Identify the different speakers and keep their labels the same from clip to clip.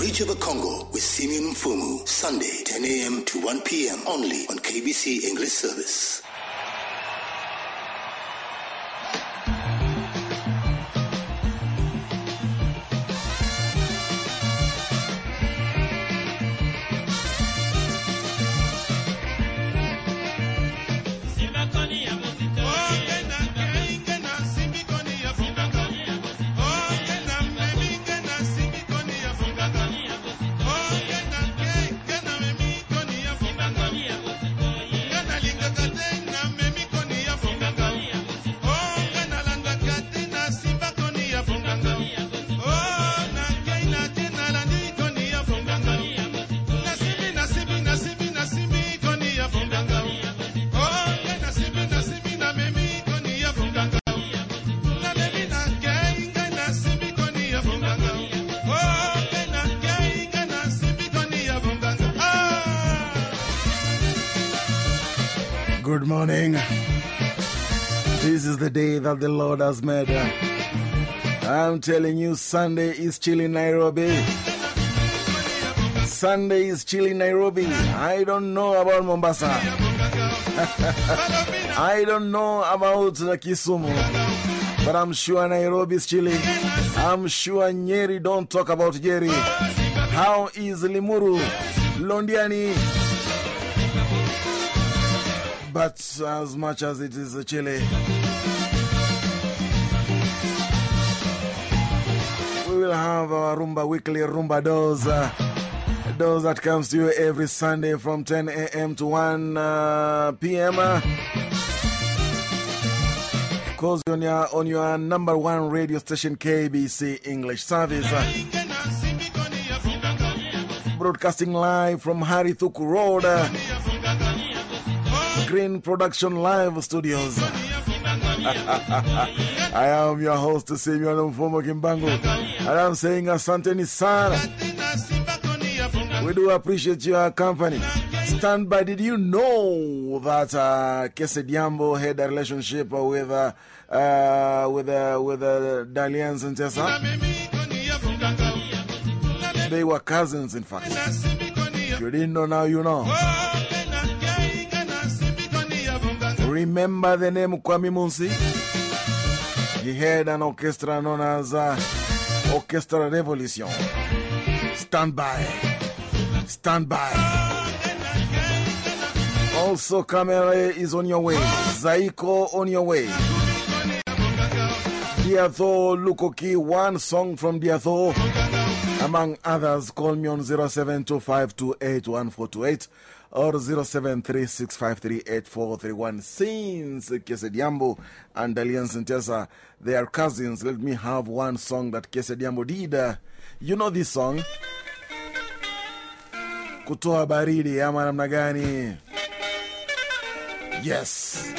Speaker 1: Bridge over Congo with Simeon Mfumu. Sunday, 10 a.m. to 1 p.m. only on KBC English Service.
Speaker 2: Morning. This is the day that the Lord has made. I'm telling you, Sunday is chilly Nairobi. Sunday is chilly Nairobi. I don't know about Mombasa. I don't know about Kisumu. But I'm sure Nairobi is chilly. I'm sure Nyeri, don't talk about Nyeri. How is Limuru? Londiani? But as much as it is chilly, we will have our Rumba Weekly Rumba Dose. Uh, that comes to you every Sunday from 10 a.m. to 1 uh, p.m. Of course, on your, on your number one radio station, KBC English Service. Broadcasting live from Harry Thuku Road. Green Production Live Studios. I am your host, Simeon Mfumu Kimbangu, and I'm saying Asante Sana. We do appreciate your company. Stand by. Did you know that uh, Kese Diambo had a relationship with, uh, uh, with, uh, with uh, Dalian and Tessa? They were cousins, in fact. If you didn't know, now you know. Remember the name Kwamy Munsi? He had an orchestra known as uh, Orchestra Revolution. Stand by. Stand by. Also, Kamere is on your way. Zaiko on your way. Diatho Lukoki, one song from Diatho. Among others, call me on 0725281428 or 0736538431. Since Kesediambo and Dalienst Ntesa, they are cousins, let me have one song that Kesediambo did. You know this song? Kutoa baridi ama namna gani? Yes.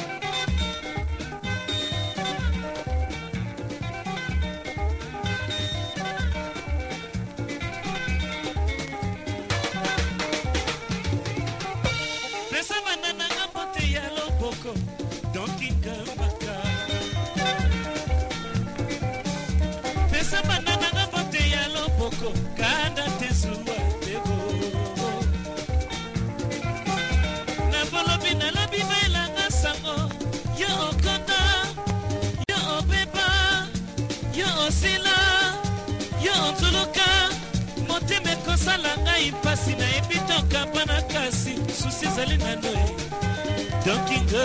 Speaker 3: Ezali nano donkinga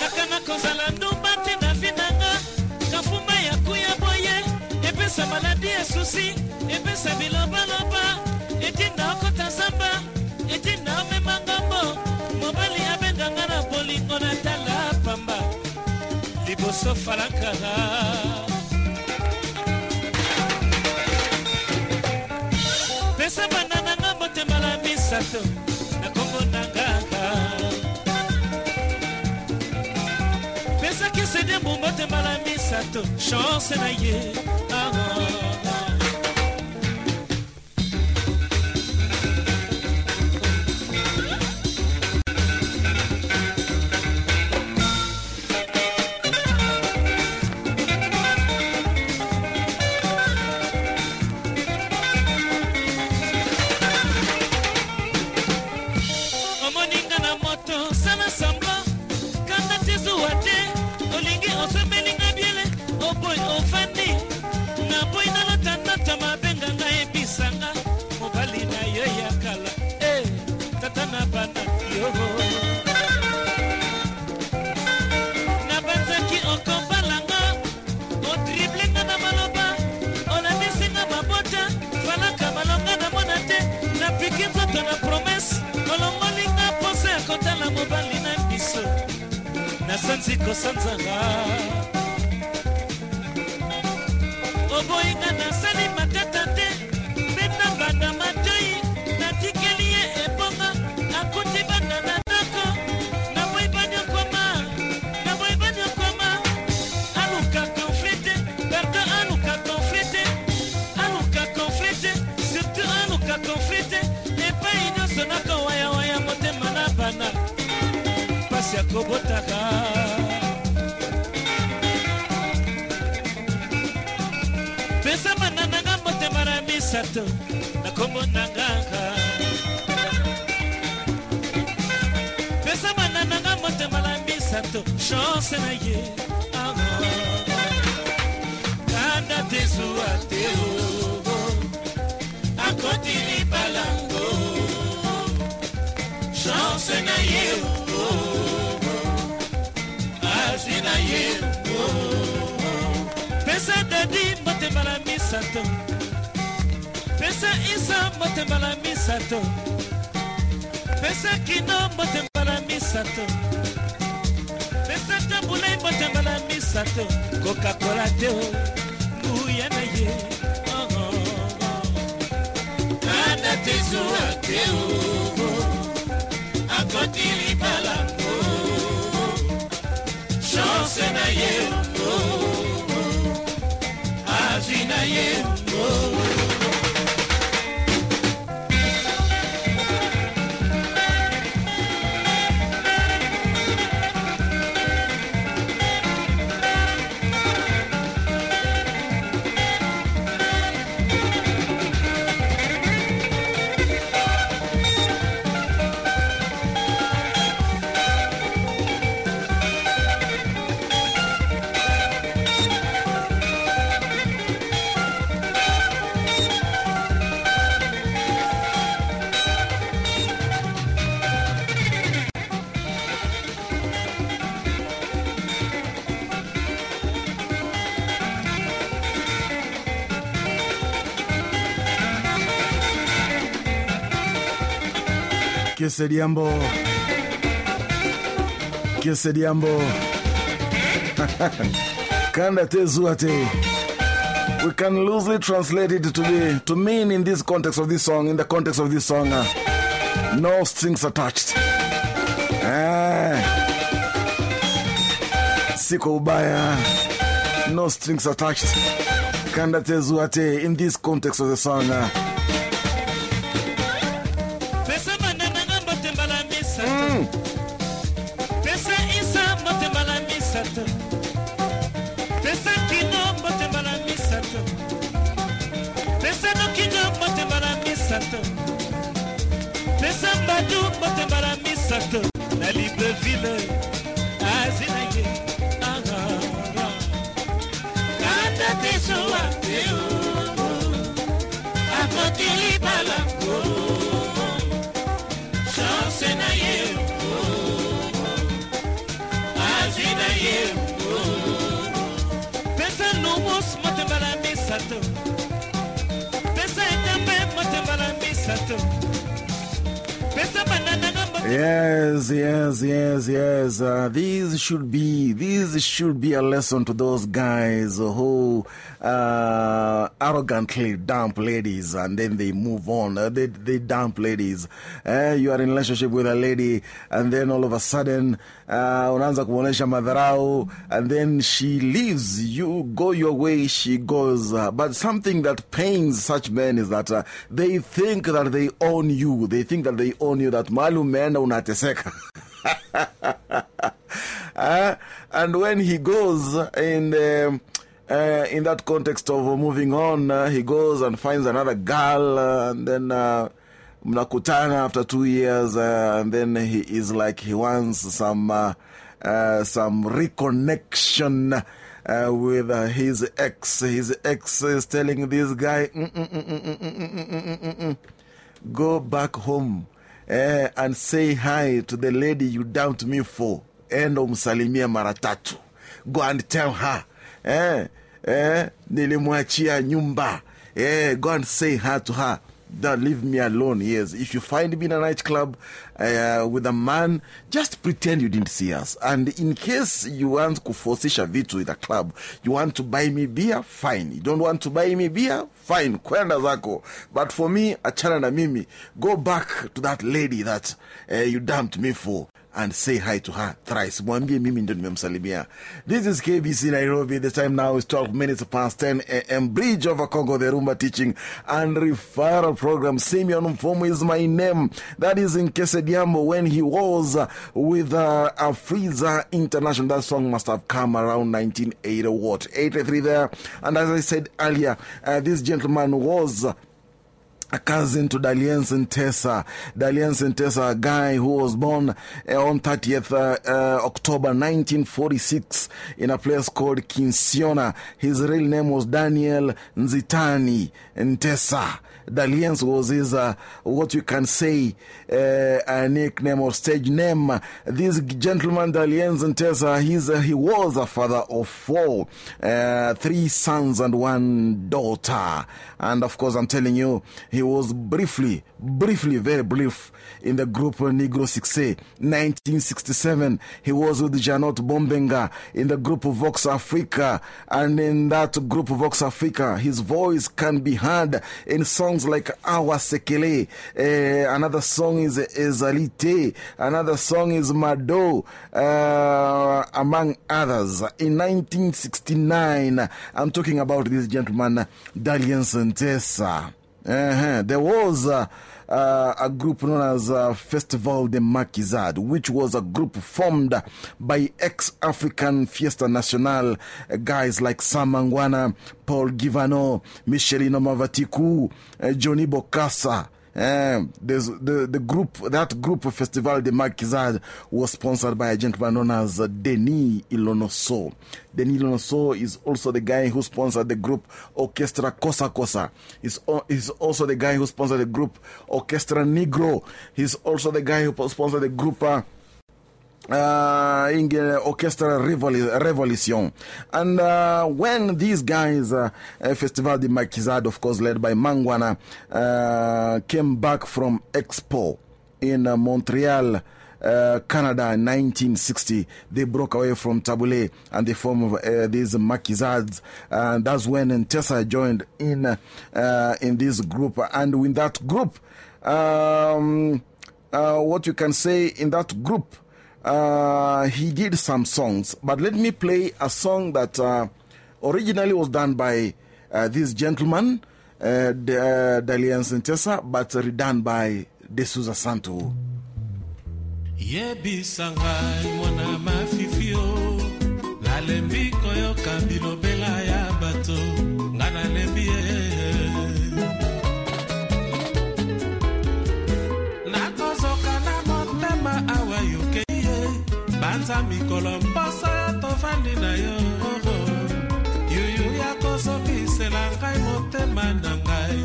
Speaker 3: nakana kozala ndumba te na vi nanga kafuma ya kuya boye epesa maladi ya susi epesa bilobaloba etinda okota zamba etinda omema ngambo mobali abenganga na bolingo na tala pamba. Liboso falakala misato nakomona ngaka pesaki sedie mbumba te mbala misato chanse na ye awa ah, ah. tosenze ngayo kino motema na misato. Pesa tambulai motema na misato. Kokakola te o
Speaker 2: Kiese Diambo. Kiese Diambo. Kanda te zuate. We can loosely translate it to be to mean in this context of this song, in the context of this song, uh, no strings attached. Ah. Siko ubaya, no strings attached. Kanda te zuate in this context of the song. Uh, should be these should be a lesson to those guys who uh, arrogantly dump ladies and then they move on. Uh, they they dump ladies. Uh, you are in relationship with a lady and then all of a sudden uh, and then she leaves. You go your way, she goes. Uh, but something that pains such men is that uh, they think that they own you. They think that they own you. That mali umeenda unateseka. Uh, and when he goes in eh, in that context of moving on, eh, he goes and finds another girl, and then mnakutana after two years, and then he is like he wants some some reconnection. Uh, with uh, his ex. His ex is telling this guy, go back home and say hi to the lady you dumped me for. Enda umsalimie mara tatu. Go and tell her. Eh, eh, nilimwachia nyumba. Eh, go and say her to her. Don't leave me alone. Yes, if you find me in a nightclub uh, with a man, just pretend you didn't see us. And in case you want kufosisha vitu in the club, you want to buy me beer, fine. You don't want to buy me beer, fine. Kwenda zako. But for me, achana na mimi. Go back to that lady that uh, you dumped me for and say hi to her thrice. Mwambie mimi ndo nimemsalimia. This is KBC Nairobi. The time now is 12 minutes past 10 a.m. Bridge over Congo, the Rumba teaching and referral program. Simeon Mfumu is my name. That is in When he was with uh, Afrisa International. That song must have come around 1980 what? 83 there. And as I said earlier, uh, this gentleman was a cousin to Dalienst Ntesa. Dalienst Ntesa, a guy who was born uh, on 30th uh, uh, October 1946 in a place called Kinsiona. His real name was Daniel Nzitani Ntesa. Dalienst was his, what you can say, uh, a nickname or stage name. This gentleman, Dalienst Ntesa, he's, uh, he was a father of four, uh, three sons and one daughter. And of course, I'm telling you, he was briefly, briefly, very brief in the group Negro Succès. 1967, he was with Jeannot Bombenga in the group of Vox Africa. And in that group of Vox Africa, his voice can be heard in songs like Awa Sekele. Uh, another song is Ezalite. Another song is Mado, uh, among others. In 1969, I'm talking about this gentleman, Dalienst Ntesa. Uh -huh. There was uh, uh, a group known as uh, Festival de Maquisard, which was a group formed by ex African Fiesta Nacional guys like Sam Mangwana, Paul Givano, Michelino Mavatiku, Johnny Bokassa. Um, the, the group, that group of Festival de Maquisard was sponsored by a gentleman known as uh, Denis Ilonoso. Denis Ilonoso is also the guy who sponsored the group Orchestra Kosa Kosa. He's, he's also the guy who sponsored the group Orchestra Negro. He's also the guy who sponsored the group. Uh, uh, in the Orchestra Revolution. And uh, when these guys, uh, Festival de Maquisard, of course, led by Mangwana, uh, came back from Expo in uh, Montreal. Uh, Canada in 1960, they broke away from Tabu Ley and they formed uh, these Maquisards. And that's when Ntesa joined in, uh, in this group. And in that group, um, what you can say in that group, uh, he did some songs, but let me play a song that uh, originally was done by uh, this gentleman, uh, Dalienst Ntesa, but redone by De Souza Santo.
Speaker 4: mwana mafifio banza mikolo mposo ya tovandi na yo. Yuyu ya kozokisela ngai motema na ngai.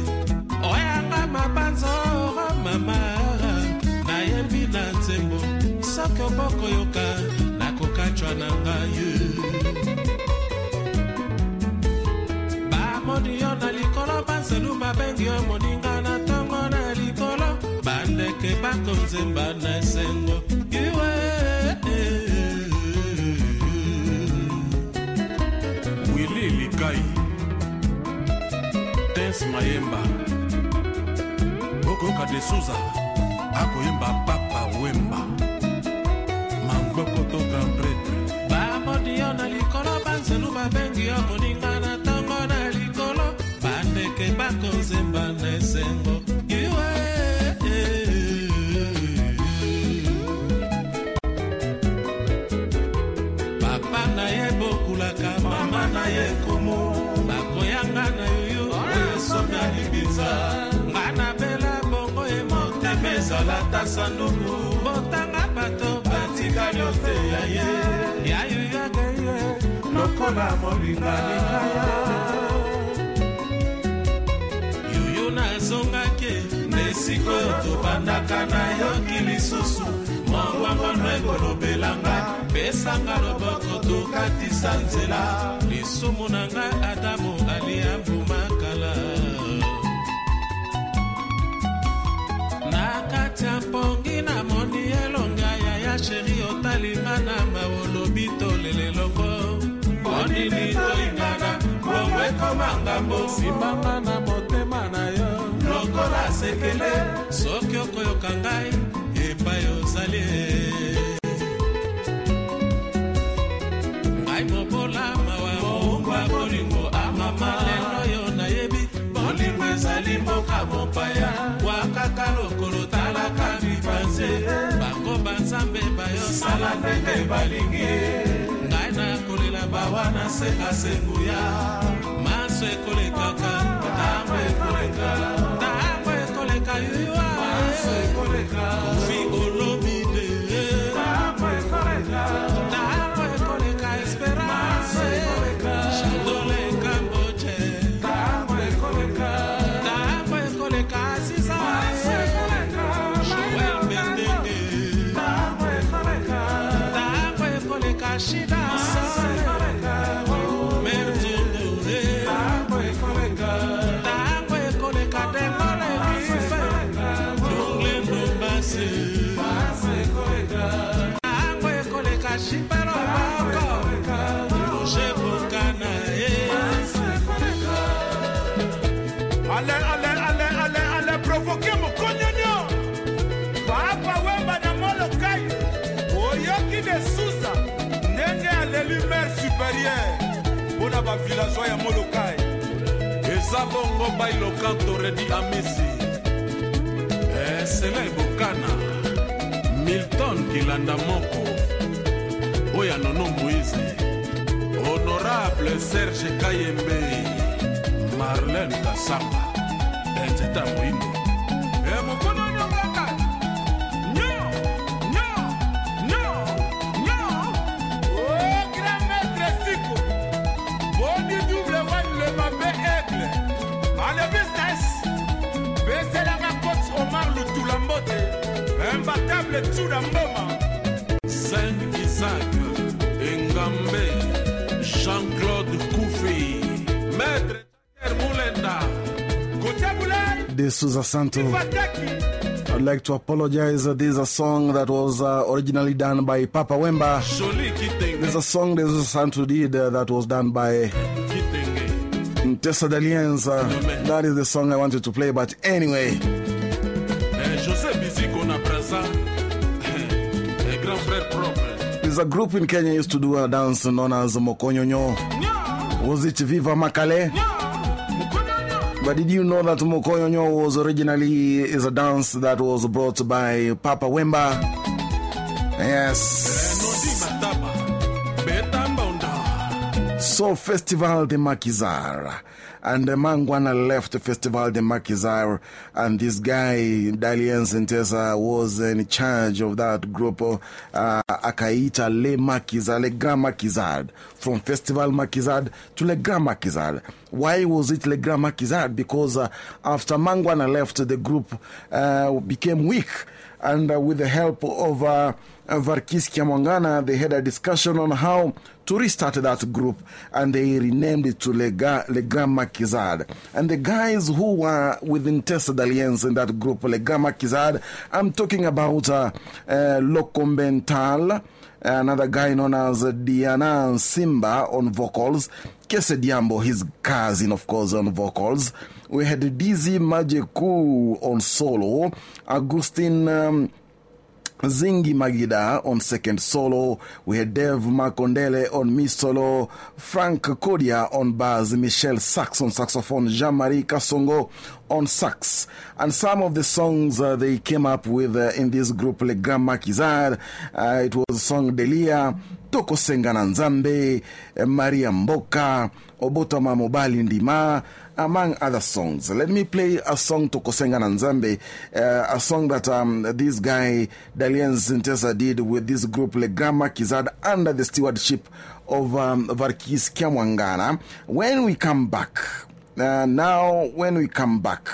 Speaker 4: Oyanga mabanzo ora mama. Nayembi na nzembo soki obokoyoka nakokatwa na ngai. Bamoni yo na likolo banzelu babengi yo moninga na ntongo na likolo. Bandeke bakonzemba na esengo
Speaker 5: tes mayemba. Okoka de suza akoyemba papa wemba. Mangoko to grand pretre
Speaker 4: bamoni yo na likolo banzelu babengi yo moninga na ntongo na likolo. Bandeke bakonzemba na esengo. Iwe papa na ye bokulaka mama na ye ezala ta sanduku. Botanga bato batikali oteya ye. Yayuyaka ye lokola molinga likaya yuyu nazongaki nde sikoyo tobandaka nayoki lisusu. Mongwangono ekolobelanga pesanga loboko tokatisa nzela. Lisumu na ngai adamu aliambumakala kati ya mpongi na moni elonga yaya sheri otalima na maolobi toleleloko monini tolingana bongo ekoma ngambo. Simbanga na motema na yo. Lokola sekele soki okoyoka ngai epai ozali e. ngai mobola mawa moungwa bolingo amama lelo yo nayebi bolingo ezali mboka mopaya. Wakaka loko mbeba yo sala ndenge balingi. Ngai nakolela bawa na se asenguya maso ekolekaka ntango ekoleka. Ntango ekoleka
Speaker 6: yuyu bavillageois ya molokai.
Speaker 4: Eza bongo bailokantoredi amisi. Esela ebokana milton kilanda moko. Oyo anono moïse. Honorable serge kayembe. Marlene kasamba. Enzeta moindo
Speaker 6: lutula mbote imbatable mboma
Speaker 4: Saint Isaac, Engambe, Jean-Claude Koufi, Maître Jacker Moulenda,
Speaker 6: kotabulai
Speaker 2: De Souza Santo. I'd like to apologize. This is a song that was uh, originally done by Papa Wemba.
Speaker 4: Jolie Kitenge,
Speaker 2: There's a song De Souza Santo did uh, that was done by
Speaker 4: Kitenge,
Speaker 2: Tessa Daliens. Uh, that is the song I wanted to play. But anyway, there's a group in Kenya used to do a dance known as Mokonyonyo. Was it Viva Makale? But did you know that Mokonyonyo was originally is a dance that was brought by Papa Wemba? Yes. So Festival de Maquisard. And the Mangwana left the Festival de Maquisard. And this guy, Dalienst Ntesa, was in charge of that group. Uh, Akaita Le Maquisard, Le Grand Maquisard. From Festival Maquisard to Le Grand Maquisard. Why was it Le Grand Maquisard? Because uh, after Mangwana left, the group uh, became weak. And uh, with the help of Verckys Kiamuangana, they had a discussion on how to restart that group and they renamed it to Le, Ga- Le Grand. And the guys who were within Tessa Alliance in that group, Le Grand Maquisard, I'm talking about uh, uh, another guy known as Diana Simba on vocals, Kese Diambo, his cousin, of course, on vocals. We had Dizzy Mandjeku on solo, Agustin. Um, Zingi Magida on second solo. We had Dev Makondele on mi solo. Frank Kodia on bass. Michelle Sax on saxophone. Jean-Marie Kasongo on sax. And some of the songs uh, they came up with uh, in this group, Le Grand Maquisard. Uh, it was song Delia, Toko Sengana Nzambe, Maria Mboka, Obotoma Mobali Ndima, among other songs. Let me play a song to Kosenga Nzambe, uh, a song that um, this guy, Dalienst Ntesa, did with this group, Le Grand Maquisard, under the stewardship of um, Verckys Kiamuangana. When we come back, uh, now, when we come back,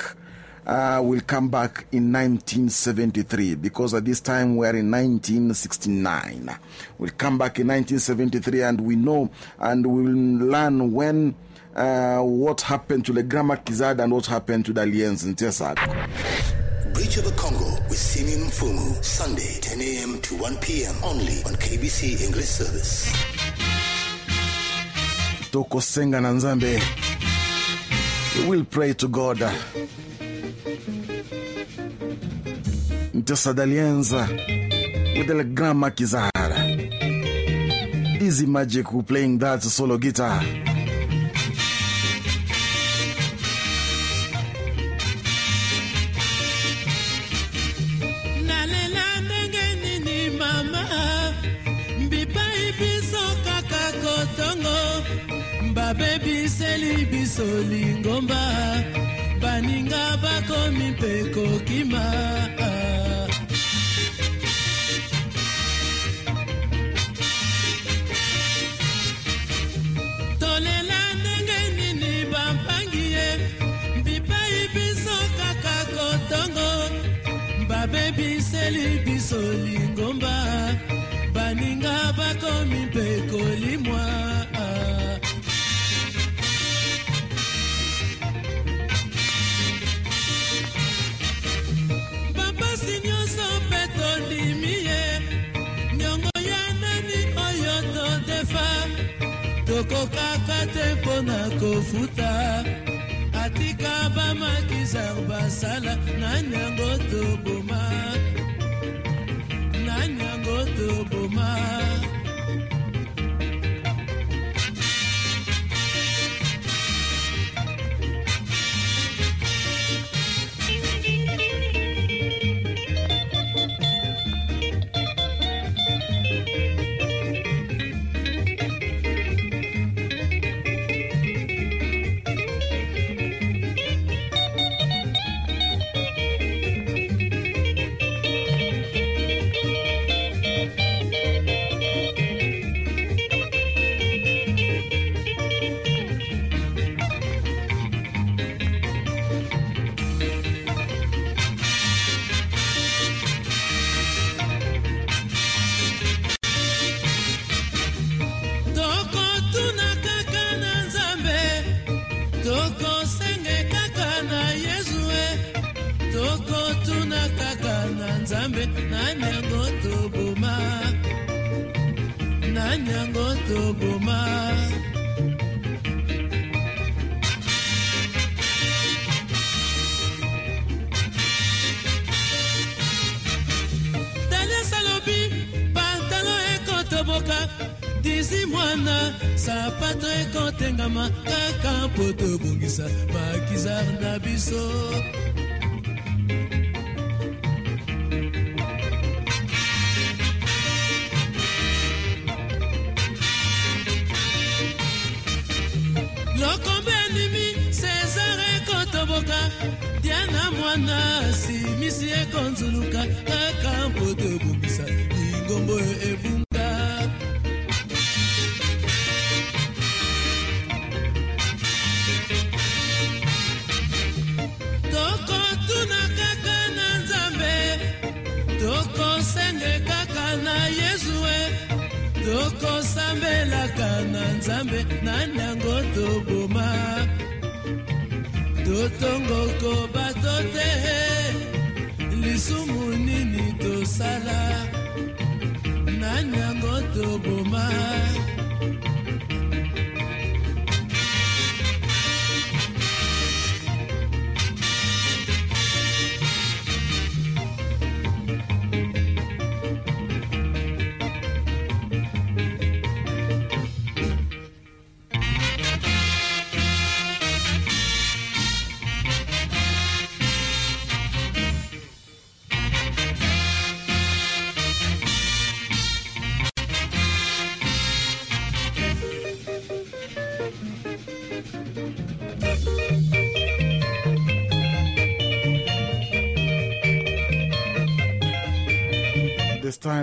Speaker 2: uh, we'll come back in 1973 because at this time we're in 1969. We'll come back in 1973 and we know and we'll learn when. Uh, what happened to the Grand Maquisard and what happened to the Alliance in Tesag.
Speaker 7: Bridge of the Congo with Simeon Mfumu, Sunday, 10 a.m. to 1 p.m. only on KBC English Service.
Speaker 2: Toko Senga na Nzambe. We will pray to God. Ntesa Dalienza with the Grandma Kizara. Easy Magic who playing that solo guitar.
Speaker 8: Babebiseli biso lingomba baninga bakomi mpe kokima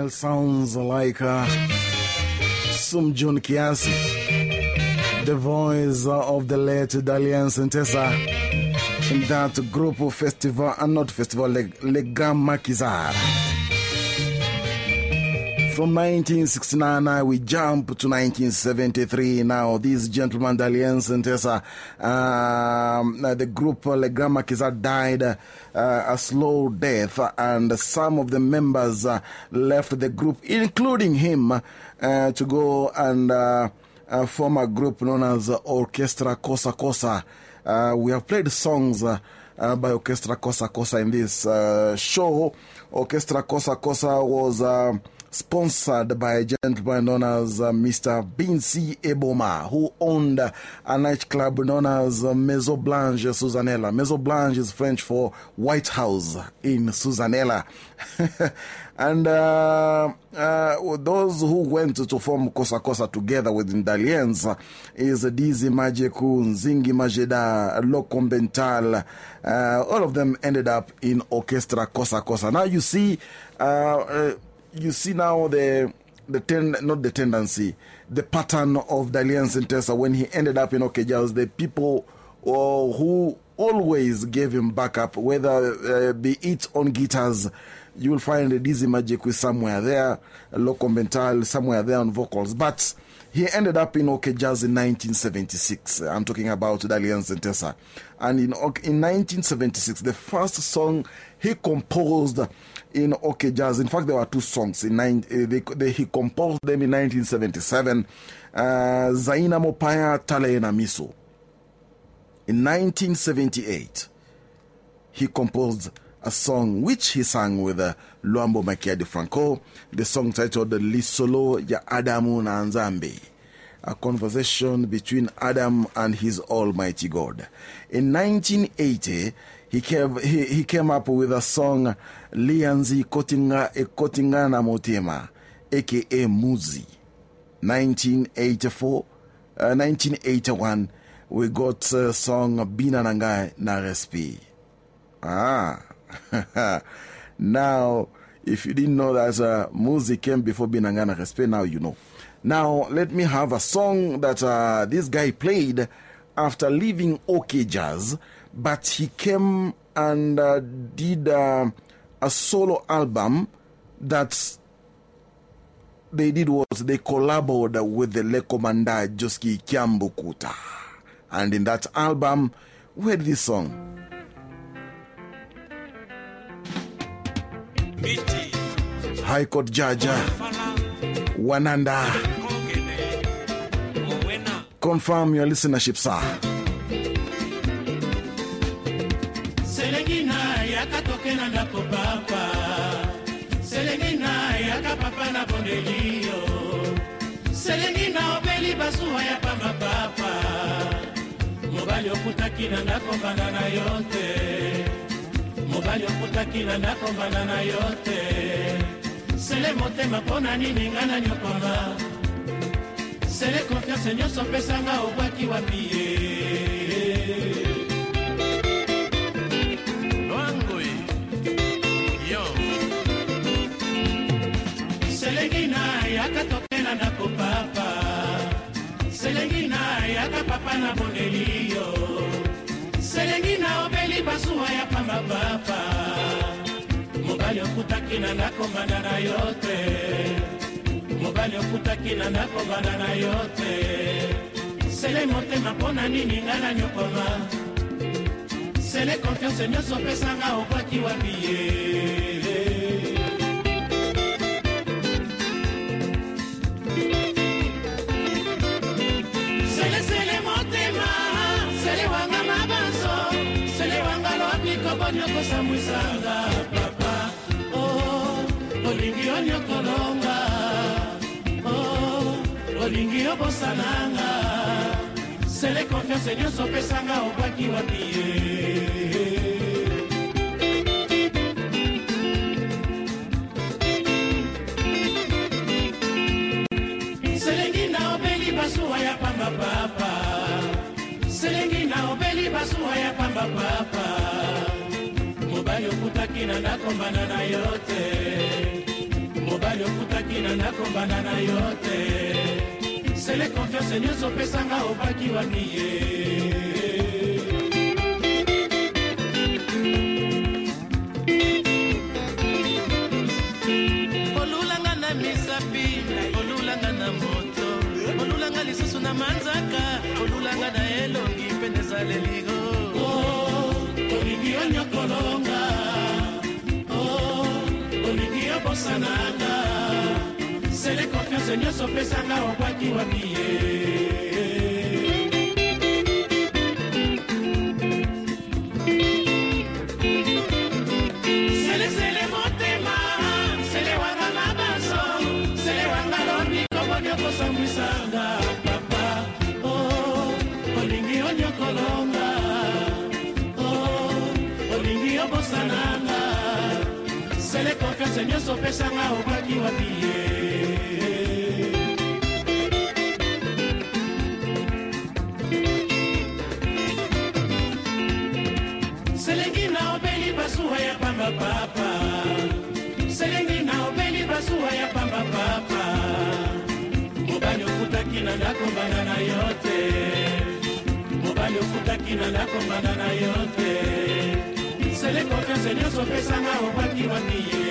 Speaker 2: Sounds like uh, Sum Jun Kiasi, the voice of the late Dalienst Ntesa in that group of festival, and not festival, Le, Le. From 1969, we jump to 1973. Now, these gentlemen, Dalienst Ntesa, um, the group Le Grand Maquisard died uh, a slow death, and some of the members uh, left the group, including him, uh, to go and uh, form a group known as Orchestra Kosa. Uh, we have played songs uh, uh, by Orchestra Kosa Kosa in this uh, show. Orchestra Kosa Kosa was uh, sponsored by a gentleman known as uh, Mr. Binsi Eboma, who owned uh, a nightclub known as uh, Maison Blanche Susanella. Maison Blanche is French for White House in Susanella. and uh, uh, those who went to form Kosa Kosa together with Ndaliens is Dizzy Mandjeku, Zingi Majeda, Lokombental. Uh, all of them ended up in Orchestra Kosa Kosa. Now you see, uh, uh, you see now the the ten, not the tendency, the pattern of Dalienst Ntesa when he ended up in OK Jazz, the people uh, who always gave him backup, whether uh, be it on guitars, you will find Dizzy Magic with somewhere there, Loco Mental somewhere there on vocals. But he ended up in OK Jazz in 1976. I'm talking about Dalienst Ntesa. And in, in 1976, the first song he composed in OK Jazz. In fact, there were two songs. In nine, they, they, he composed them in 1977 uh, Zaina Mopaya Tale na Miso. In 1978, he composed a song which he sang with uh, Luambo Makiadi Franco, the song titled Lisolo ya Adamu na Nzambe, a conversation between Adam and his Almighty God. In 1980, he came, he, he came up with a song Lianzi Kotinga e Kotinga na Motema, aka Muzi. 1984, uh, 1981, we got a song Bina Nangai na Respi. Ah, now, if you didn't know that uh, Muzi came before Binanga na Respi, now you know. Now, let me have a song that uh, this guy played after leaving OK Jazz, but he came and uh, did uh, a solo album that they did was they collaborated with the Le Commander Josky Kiambukuta. And in that album, we had this song. High Court Judge Wananda. Confirm your listenership, sir.
Speaker 9: Toke na ndako papa selengi na yaka papa na bondeli yo. Selengi na obeli basuwa ya pamba papa. Mobali okutaki na ndako mbanda na yo te. Mobali okutaki na ndako mbanda na yo te. Sele motema mpo na nini nga na nyokoma? Sele konfiance nyonso opesanga obwaki wapi ye yaka tokela ndako papa selengi na yaka papa na bondeli yo. Selengi na obeli basuwa ya pamba papa. Mobali okutaki na ndako mbanda na yo te. Mobali okutaki na ndako mbanda na yo te. Sele motema mpo na nini nga na nyokoma? Sele konfiance nyonso opesanga okwaki wapi ye olingi obosananga sele konfiance nyonso opesanga obwaki wapi ye basuwa ya pamba papa. Selengi na obeli basuwa ya pamba papa. Mobali okutaki na ndako mbanda na yo te mobali okutaki na ndako mbanda na yo te sele konfiance nyonso opesanga obaki wani ye.
Speaker 4: Na manzaka olulanga na elongi mpe nezaleligo
Speaker 9: oh, olingi yo nyokolonga oh, olingi yo bosanaka sele konfiance nyonso opesanga obwaki wapi ye. Selesele motema sele wanga na baso sele wanga lobi komoni okosambwisanga papa. O oh, olingi onyokolonga. O oh, olingi obosananga. Sele konfiance nyonso opesanga obwaki wapi ye. Okutaki na yo te. Mobali okutaki na ndako mbanda na yo te. Sele konfiance nyonso opesanga obaki wapi ye.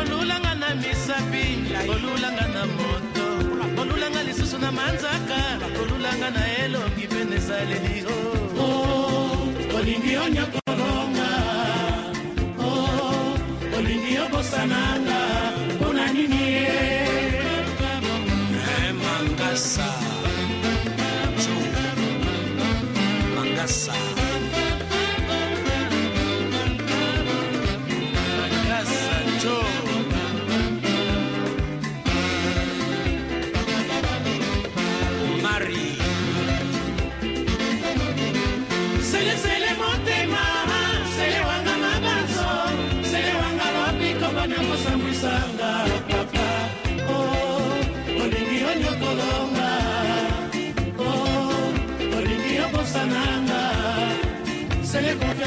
Speaker 9: Olulanga na misapi olulanga na moto. Olulanga lisusu na manzaka olulanga na elongi pene esaleli. O olingi onyokolonga Manana.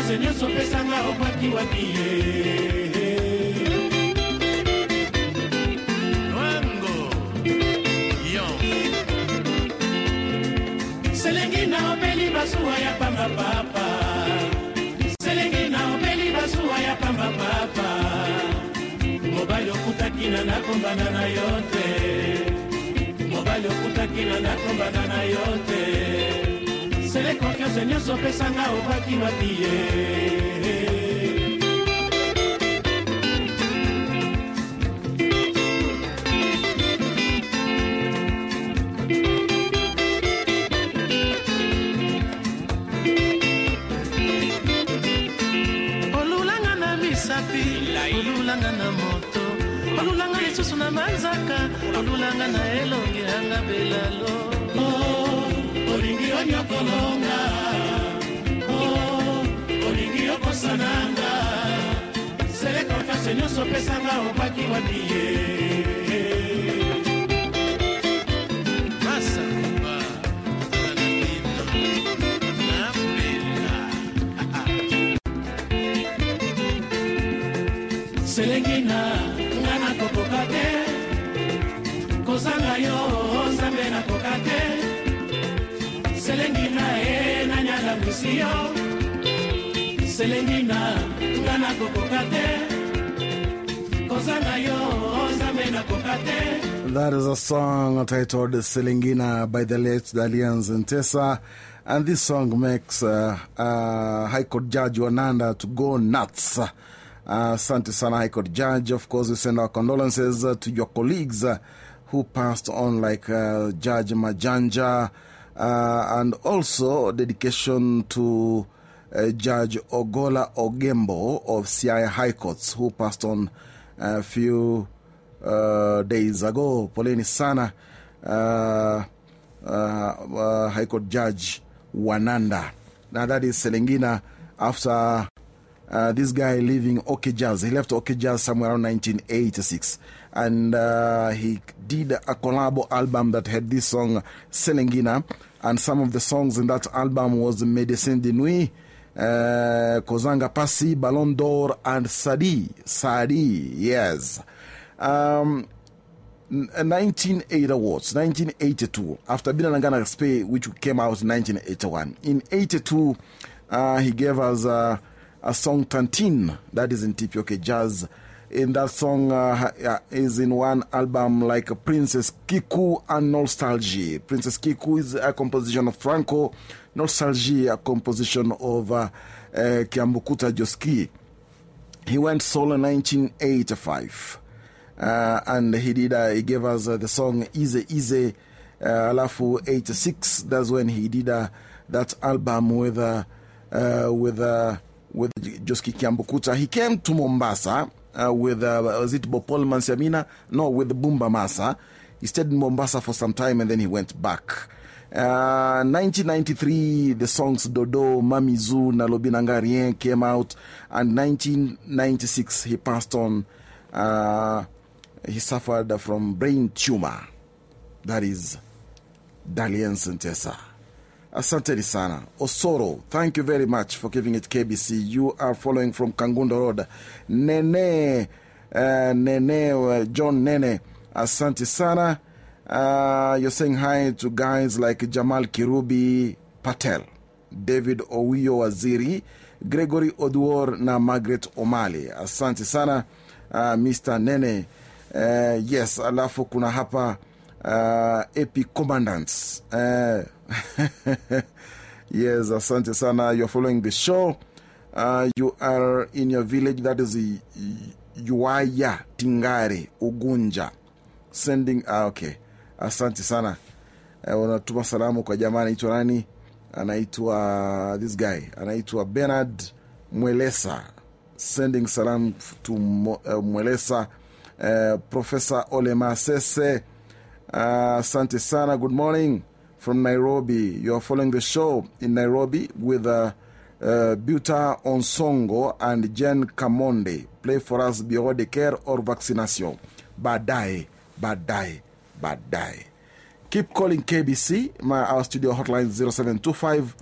Speaker 9: Konfiance nyonso opesanga okwaki wapi ye? Lwango yo selengi na obeli basuwa ya pamba papa. Selengi na obeli basuwa ya pamba papa. Mobali okutaki na nakombana na yo te. Mobali okutaki na nakombana na yo te sele konfiance nyonso opesanga obaki wapi ye olulanga na moto olulanga lisusu na manzaka olulanga na elongi yanga belalo olingi okolonga? Oh, olingi okosananga. Sele konfiance nyonso opesanga opaki wapi ye selengina nga nakokoka te. Kozanga yo. Selengi na te kozanga yo te
Speaker 2: That is a song titled Selengina by the late Dalienst Ntesa. And this song makes uh, uh, High Court Judge Wananda to go nuts. Uh, Asante sana High Court Judge. Of course, we send our condolences uh, to your colleagues uh, who passed on, like uh, Judge Majanja, and also dedication to uh, Judge Ogola Ogembo of Siaya High Courts, who passed on a few uh, days ago. Poleni sana, uh, uh, uh, High Court Judge Wananda. Now, that is Selengina after uh, this guy leaving OK. He left OK somewhere around 1986. And uh, he did a collabo album that had this song, Selengina. And some of the songs in that album was Medecin de Nuit, uh, Kozanga Pasi, Ballon d'Or, and Sadi. Sadi, yes. Um, 1980 awards 1982 after binanangana spay which came out in 1981 in 82 uh, he gave us uh, a song tantin that is in TP OK jazz in that song uh, is in one album like princess kiku and nostalgia princess kiku is a composition of franco nostalgia a composition of uh, uh, kiambukuta josky. He went solo in 1985 uh, and he did uh, he gave us the song easy easy alafu 86 that's when he did that album with with with Josky Kiambukuta he came to Mombasa uh, with uh, was it Bopol Mansiamina no with the Bumba Masa he stayed in Mombasa for some time and then he went back Uh, 1993, the songs Dodo, Mamizu, Nalobinanga Rien came out, and 1996, he passed on. Uh, he suffered from brain tumor. That is Dalienst Ntesa. Asante sana. Osoro, thank you very much for giving it KBC. You are following from Kangundo Road. Nene, uh, Nene, uh, John Nene, Asante sana. Uh, you're saying hi to guys like Jamal Kirubi Patel, David Owio Waziri, Gregory Oduor na Margaret Omali. Asante sana uh, Mr. Nene. Uh, yes, alafu kuna hapa uh, AP Commandants. Uh, yes, asante sana. You're following the show. Uh, you are in your village, that is Yuaya Tingare, Ugunja. Sending, ah, okay. Asante sana. Uh, unatuma salamu kwa jamaa anaitwa nani? Anaitwa this guy, anaitwa Bernard Mwelesa. Sending salam to uh, Mwelesa. Uh, Professor Olema Sese. Uh, sana. Good morning from Nairobi. You are following the show in Nairobi with uh, uh, Buta Onsongo and Jen Kamonde. Play for us bureau de care or vaccination. Baadaye, baadaye, baadaye. Keep calling KBC. My our studio hotline 0725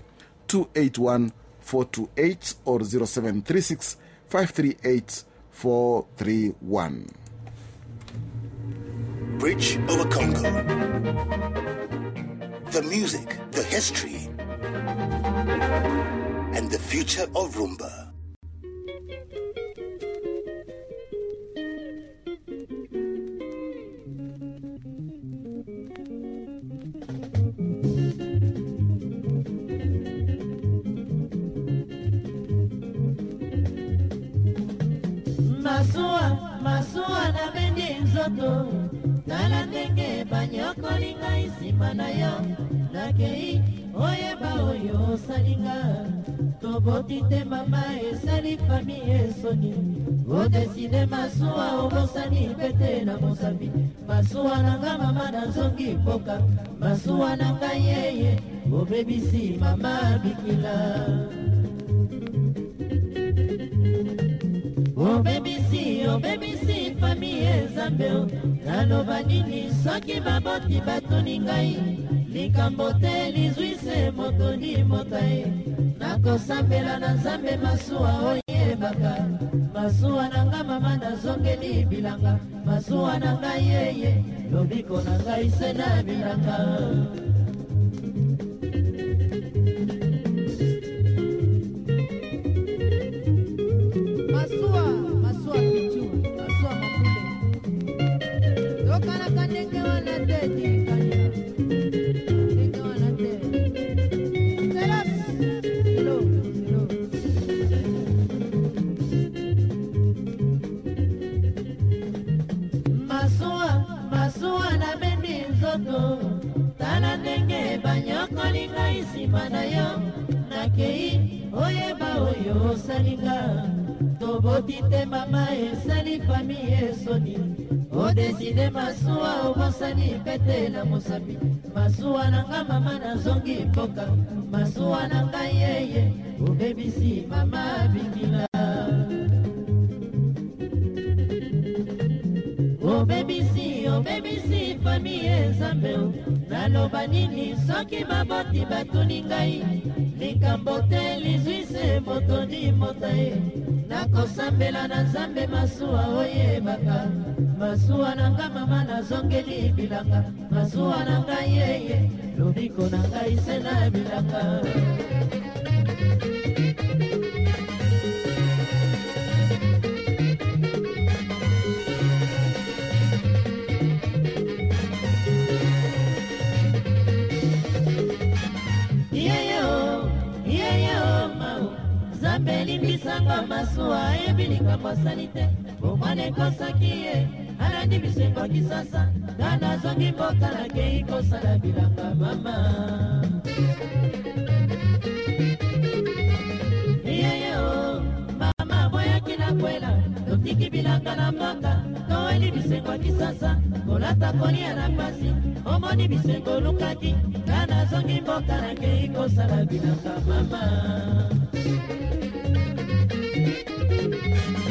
Speaker 2: 281 428 or 0736 538 431.
Speaker 1: Bridge over Congo. The music, the history, and the future of Rumba.
Speaker 10: masuwa nabendi nzoto. Tala ndenge banyokoli ngai nsima na yo. Nakei oyeba oyo osalinga toboti te mama esali fami esoni. Odeside masuwa obosani pete na mosapi. Masuwa na nga mama nazongi mpoka masuwa na ngai yeye obebisi mama bikila. Obebisi obebisi fami ezambe naloba nini soki baboti batuni ngai. Likambo te lizwise motoni mota ye nakosambela na nzambe masuwa oyebaka. Masuwa na nga mama nazongeli bilanga. Masuwa na ngai yeye lobiko na ngai se na bilanga osalinga toboti te mama esali fami esoni. Odeside masuwa obosani pete na mosapi. Masuwa na nga mama nazongi mboka. Masuwa na ngai yeye obebisi mama bikila. Obebisi obebisi fami ezambe naloba nini soki baboti batuni ngai likambo te lizwise motoni mota ye. Nakosambela na nzambe masuwa oyebaka. Masuwa na nga mama nazongeli bilanga. Masuwa na ngai yeye lobiko na ngai se na bilanga elimbisanga masuwa ayebi likambo asali te. Bomwana ekosaki ye alandi bisengo kisasa. Nga nazongi mboka nakei kosala bilanga mama. Yeyo mama boyaki nakwela batiki bilanga na mboka toweli bisengo kisasa. Kolata kolia na pasi omoni bisengo olukaki. Nga nazongi mboka nakei kosala bilanga mama
Speaker 1: Thank you.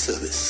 Speaker 1: Service.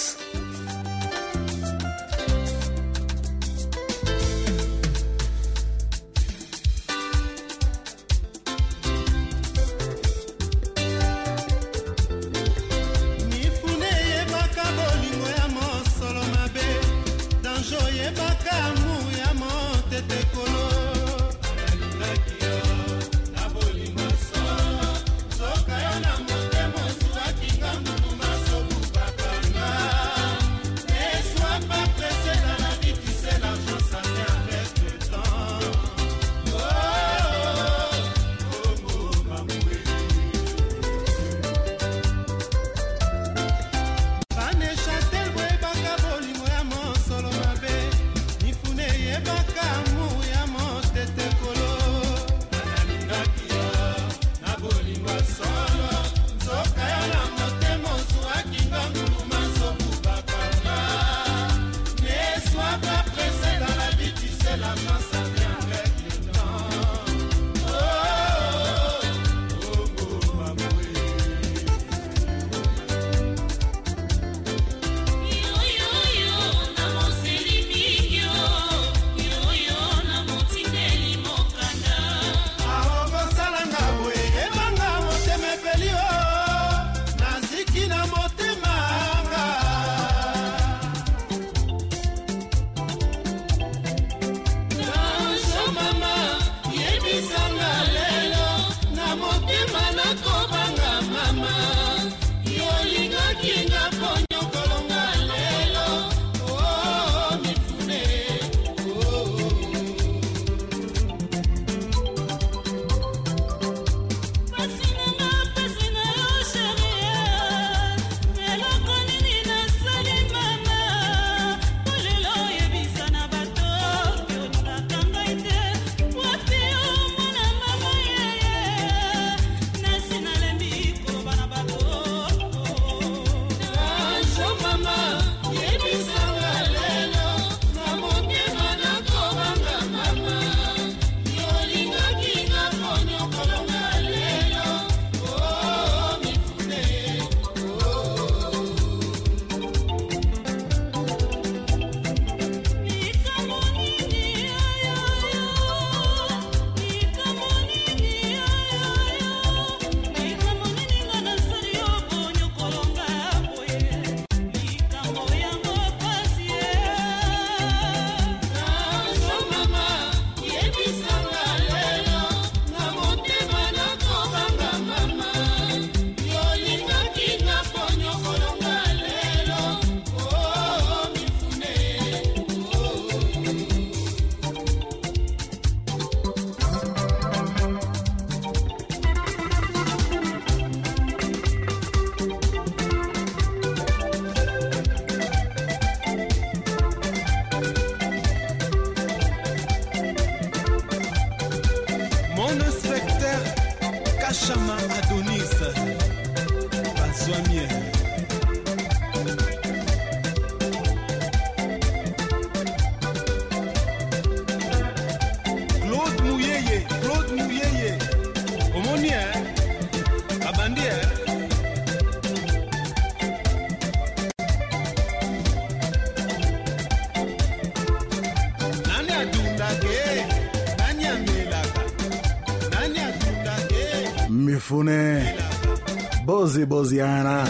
Speaker 2: Bozi Boziana.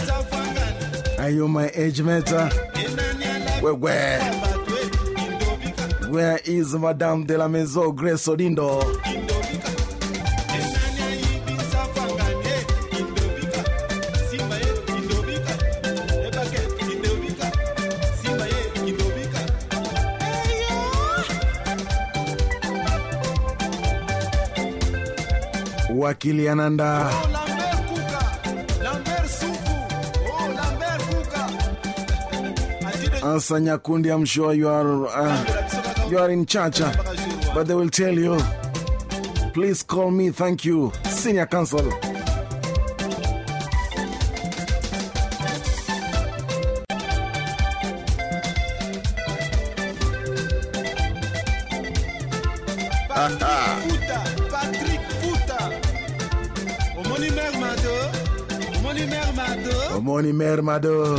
Speaker 2: Are you my age mate? Where, where? Where is Madame de la Maison, Grace Odindo? Wakili Ananda. Asa Nyakundi, I'm sure you are, uh, you are in church, uh, but they will tell you, please call me, thank you, Senior Counsel.
Speaker 6: Futa, Patrick Futa. Omoni Mermado.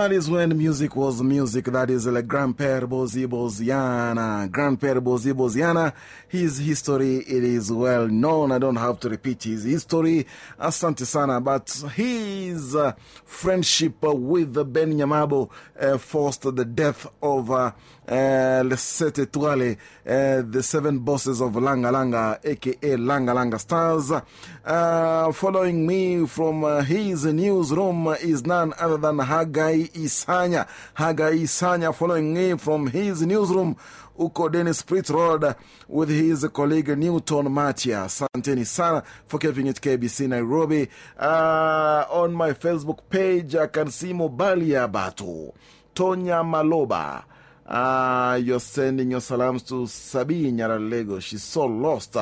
Speaker 2: That is when music was music. That is like Grandpère Bozi Boziana. Grandpère Bozi Boziana. His history, it is well known. I don't have to repeat his history. Asante sana. But his uh, friendship with Ben Nyamabo uh, forced the death of uh, uh, Les Sept Étoiles, uh, the seven bosses of Langa Langa, aka Langa Langa Stars. Following me from his newsroom is none other than Hagai Isanya. Hagai Isanya following me from his newsroom. Uko Dennis Road with his colleague Newton Matia. Santeni sana for keeping it KBC Nairobi. Uh, on my Facebook page, I can see Mobalia Batu, Tonya Maloba. Uh, you're sending your salams to Sabi Nyaralego. She's so lost.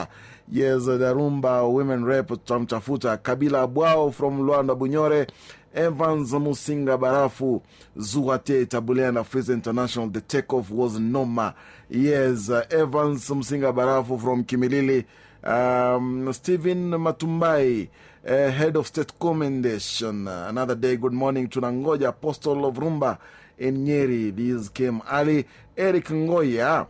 Speaker 2: Yes, the Rumba women rep Tamchafuta. Kabila Bwao from Luanda Bunyore. Evans Musinga Barafu. Zuate Tabulea na Freeze International. The takeoff was Noma. Yes, uh, Evans Musinga Barafu from Kimilili. Um, Stephen Matumbai. Uh, head of state commendation. Uh, another day, good morning to Nangoja, apostle of Rumba in Nyeri. These came early. Eric Ngoya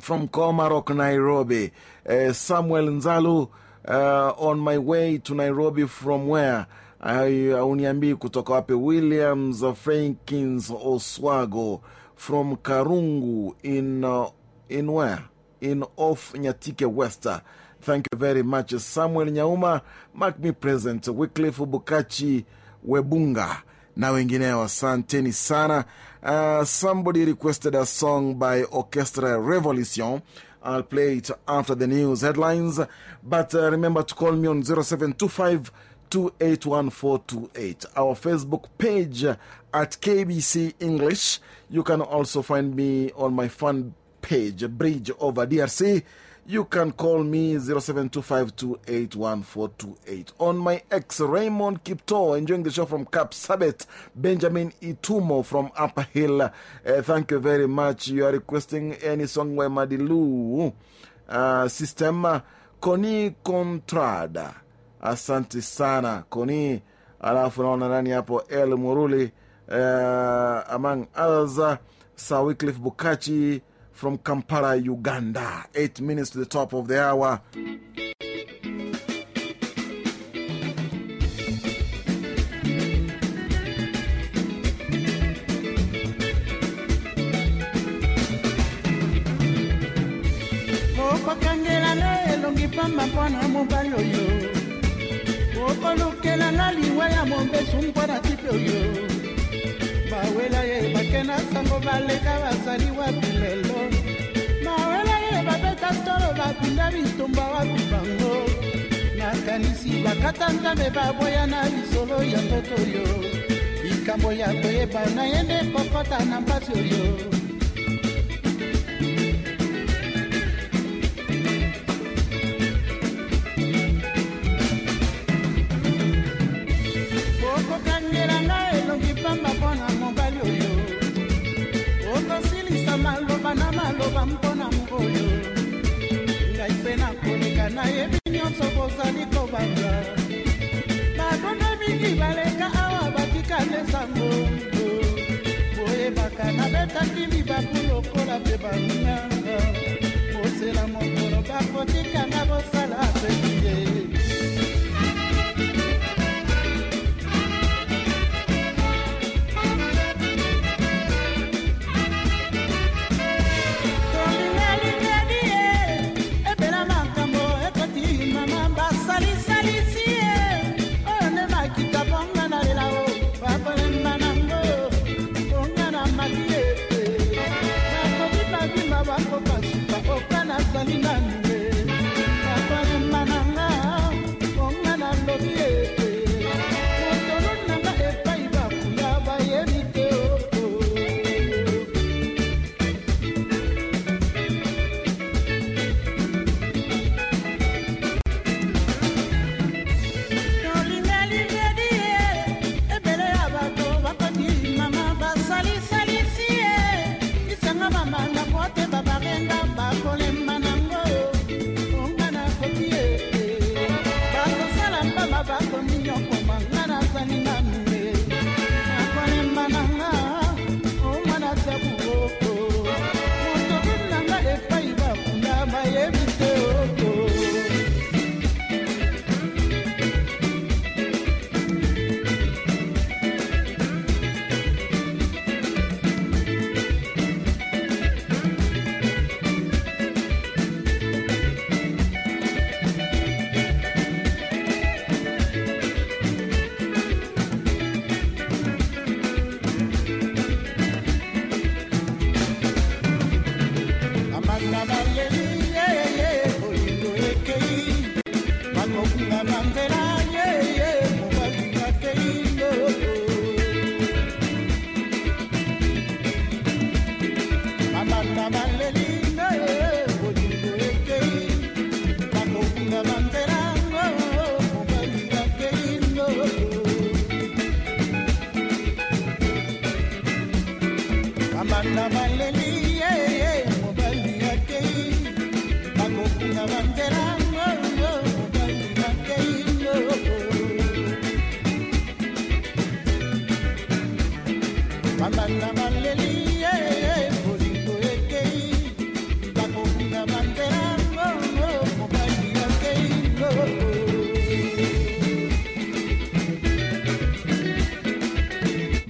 Speaker 2: from Komarok, Nairobi. Uh, Samuel Nzalu uh, on my way to Nairobi from where? Uniambi kutoka wapi? Williams Frankins Oswago from Karungu in, uh, in where? In off Nyatike West. Thank you very much. Samuel Nyauma, mark me present. Wycliffe Bukachi Webunga na wengineo. Asanteni sana. Uh, somebody requested a song by Orchestra Revolution. I'll play it after the news headlines. But uh, remember to call me on 0725 281428. Our Facebook page at KBC English. You can also find me on my fan page, Bridge over DRC. You can call me 0725281428. On my ex, Raymond Kipto, enjoying the show from Kapsabet, Benjamin Itumo from Upper Hill. Uh, thank you very much. You are requesting any song by Madilu uh, system. Koni Contrada. Asante sana. Koni, alafu naona nani hapo, El Muruli, uh, among others, Sir Bukachi from Kampala, Uganda. Eight minutes to the top of the hour.
Speaker 11: pamba mobali oyo okolukelanga liwa ya mobesu mwana tipe oyo. Bawela ye bakenda sango baleka bazali wapi lelo. Bawela ye babeta tolo bapinda bitumba wapi bango. Nakanisi bakata nzambe baboya na lisolo ya ndoto oyo. Likambo ya koyeba na ye nde kokota na mpasi oyo okangelanga elongi pamba mpona mobali oyo. Okosilisa maloba na maloba mpona moboyo. Ngai mpe nakoleka nayebi nyonso bozali kobanga. Bakonda mingi baleka awa batikale sango. Boyebaka nabetaki mibabu lokola mpe banganga bosela mokolo bakotikanga bosala peki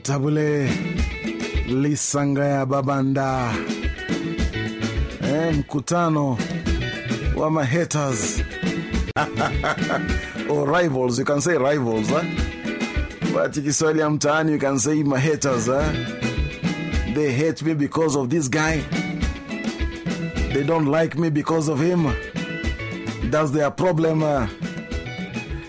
Speaker 2: Tabule Lisanga ya Babanda eh, mkutano wa mahaters or rivals, you can say rivals eh? But Kiswahili ya mtaani you can say mahaters eh? they hate me because of this guy they don't like me because of him that's their problem eh?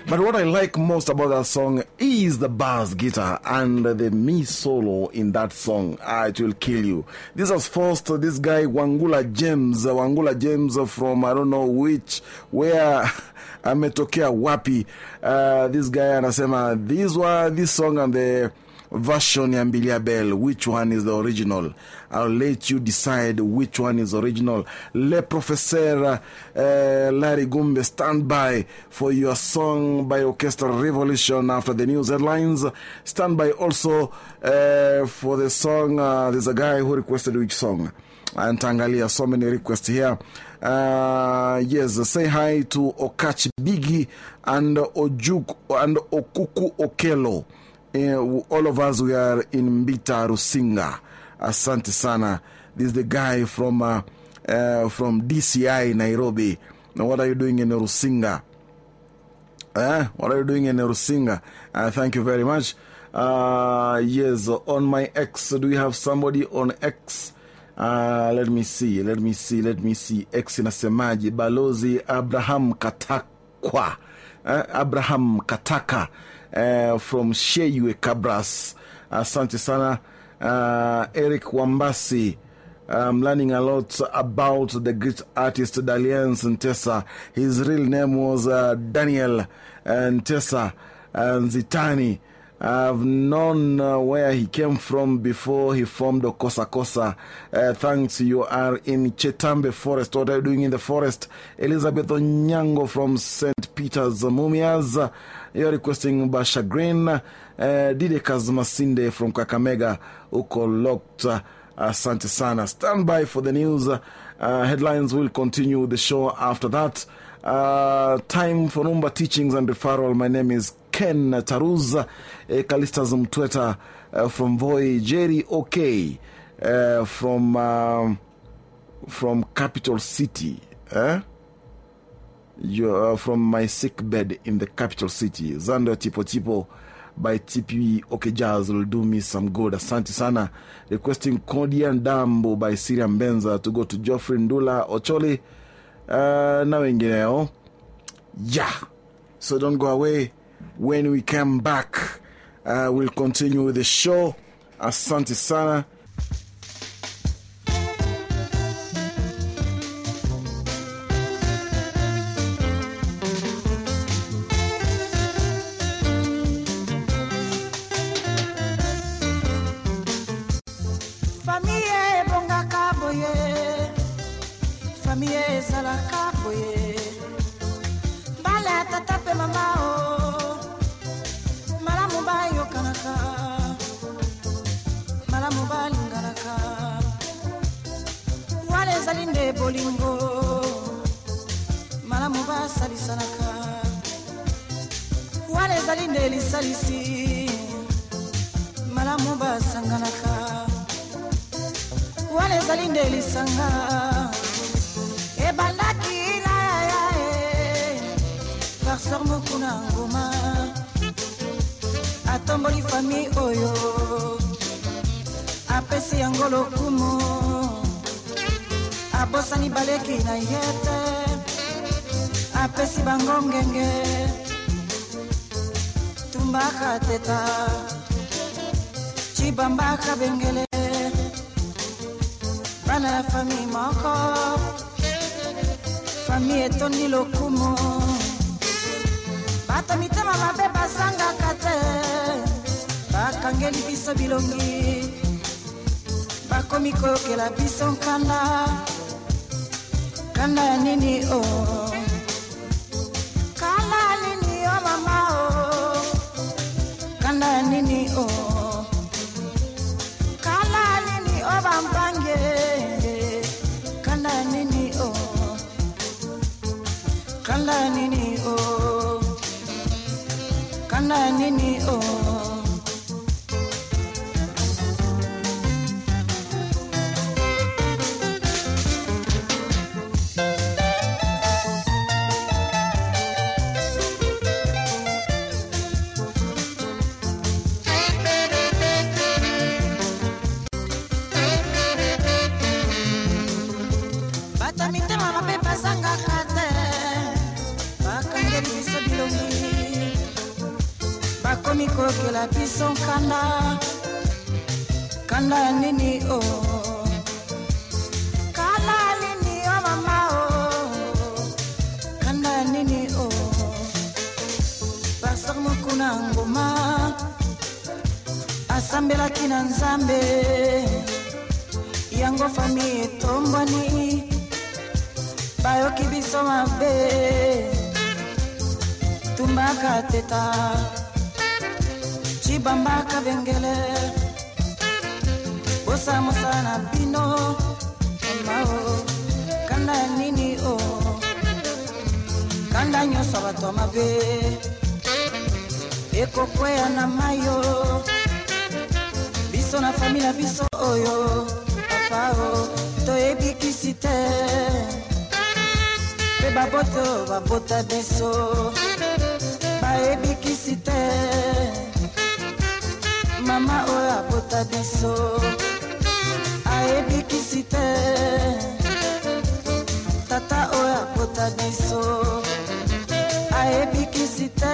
Speaker 2: But what I like most about that song is the bass guitar and the me solo in that song. Ah, it will kill you. This has forced this guy Wangula James, Wangula James from I don't know which, where ametokea wapi. Uh, this guy anasema this one, this song and the version ya Mbilia Bel, which one is the original? I'll let you decide which one is original. Le Professeur uh, Larry Gumbe, stand by for your song by Orchestra Revolution after the news headlines. Stand by also uh, for the song. Uh, there's a guy who requested which song. And Tangalia, so many requests here. Uh, yes, say hi to Okachi Bigi and Ojuk and Okuku Okelo. Uh, all of us, we are in Mbita Rusinga. Asante sana. This is the guy from, uh, uh, from DCI Nairobi. Now, what are you doing in Rusinga? Eh? What are you doing in Rusinga? Uh, thank you very much. Uh, yes, on my X, do we have somebody on X? Uh, let me see, let me see, let me see. X inasemaji, Balozi Abraham Katakwa. Eh? Abraham Kataka uh, from Sheyue Cabras. Asante sana. Uh, Eric Wambasi. I'm learning a lot about the great artist Dalienst Ntesa. His real name was uh, Daniel Ntesa Nzitani. I've known uh, where he came from before he formed Okosa Kosa. Uh, thanks, you are in Chetambe Forest. What are you doing in the forest? Elizabeth Onyango from St. Peter's Mumias. You're requesting Basha Green. Uh, Dide Kazmasinde from Kakamega. Uko locked. Uh, Asante Sana. Stand by for the news. Uh, headlines will continue the show after that. Uh, time for Rumba Teachings and Referral. My name is Ken Taruz, uh, Kalistas from Voi, Jerry OK from, um, from Capital City. Eh? From my sick bed in the capital city. Zando Tipo Tipo by TP OK Jazz will do me some good. Asante sana. Requesting Kodian Dambo by Syrian Benza to go to Geoffrey Ndula Ocholi uh, na wengineo. Yeah. So don't go away. When we come back, uh, we'll continue with the show. Asante sana.
Speaker 12: Nkanda kanda ya nini oh. o kanda nini o mama oh. o kanda nini o pastor mokuna ngoma asambelaki na nzambe. Yango fami etombwani bayoki biso mabe. Tumbaka teta cibambaka bengele. Bosa mosala na bino mao. Kanda ya nini o. Kanda nyonso bato mabe. Ekokweya na mayo. Biso na fami na biso oyo. Papa o. Toyebikisi te. Mpe baboto babota biso bayebikisi te mama oyo abota biso ayebikisi te tata oyo abota biso ayebikisi te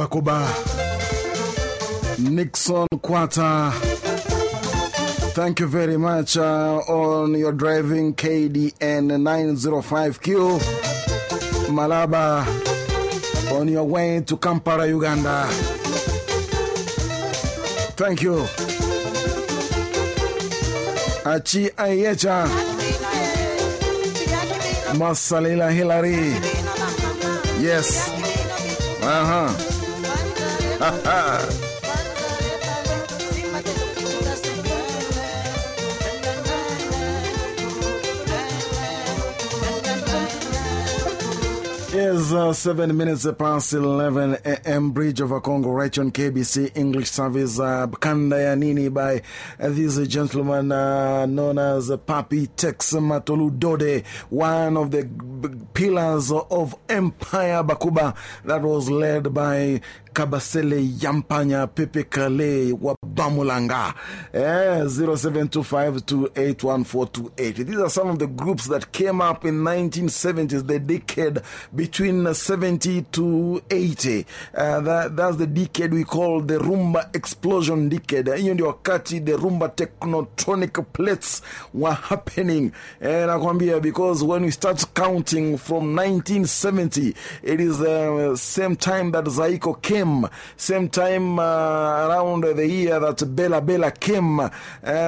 Speaker 2: Bakuba, Nixon Quata. Thank you very much uh, on your driving KDN 905Q. Malaba on your way to Kampala, Uganda. Thank you. Achi Ayecha. Masalila Hillary. Yes. Is uh, seven minutes past 11 a.m. Bridge over Congo, right on KBC English service. Uh, Kanda Nini by this gentleman uh, known as Papi Tex Matolu Dode, one of the pillars of Empire Bakuba that was led by Kabasele Yampanya Pepe Kalle Wabamulanga. Eh, 0725281428. These are some of the groups that came up in 1970s, the decade between 70 to 80. Uh, that, that's the decade we call the Rumba Explosion decade. Hiyo ndio wakati the Rumba Technotronic plates were happening. And nakwambia because when we start counting from 1970, it is the same time that Zaiko came, same time uh, around the year that Bella Bella came. Uh,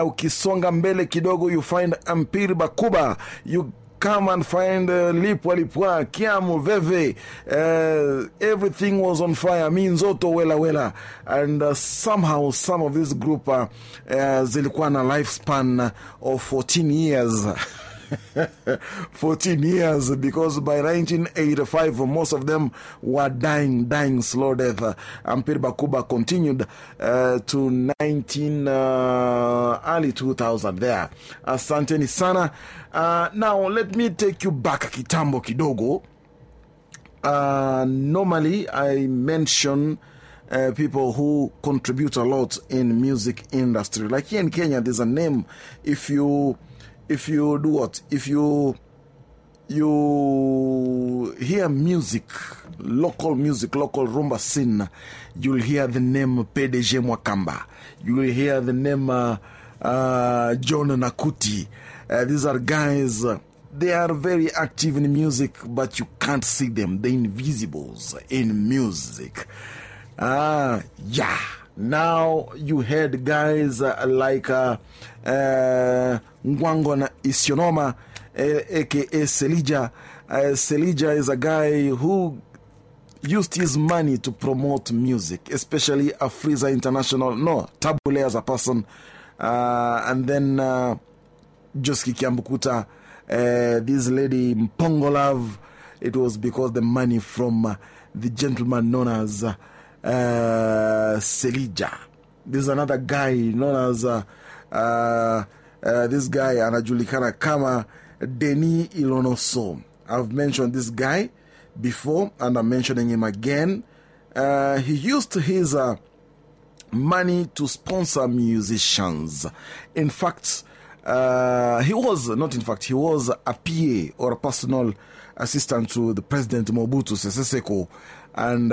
Speaker 2: ukisonga mbele kidogo, you find Empire Bakuba. You come and find uh, Lipwa Lipwa, Kiamu, Veve. Uh, everything was on fire. means Minzoto, Wela Wela. And uh, somehow, some of this group uh, uh, zilikuwa na lifespan of 14 years. 14 years because by 1985 most of them were dying dying slow death. Empire Bakuba continued uh, to 19 uh, early 2000 there. Asanteni sana. Uh, now let me take you back kitambo kidogo. Normally I mention uh, people who contribute a lot in music industry. Like here in Kenya there's a name. If you if you do what? If you you hear music local music local rumba scene you'll hear the name PDG Mwakamba you'll hear the name uh, uh, John Nakuti. Uh, these are guys uh, they are very active in music but you can't see them. The invisibles in music. Ah yeah. Now you heard guys uh, like uh, uh, Ngwango Isionoma, uh, aka Selija. Uh, Selija is a guy who used his money to promote music, especially Afrisa International, no, Tabu Ley as a person, uh, and then uh, Josky Kiambukuta, uh, this lady Mpongo Love. It was because the money from uh, the gentleman known as uh, Selija. This is another guy known as uh, uh, uh, this guy anajulikana kama Denis Ilonoso. I've mentioned this guy before and I'm mentioning him again. Uh, he used his uh, money to sponsor musicians. In fact, uh, he was, not in fact, he was a PA or a personal assistant to the President Mobutu Sese Seko. And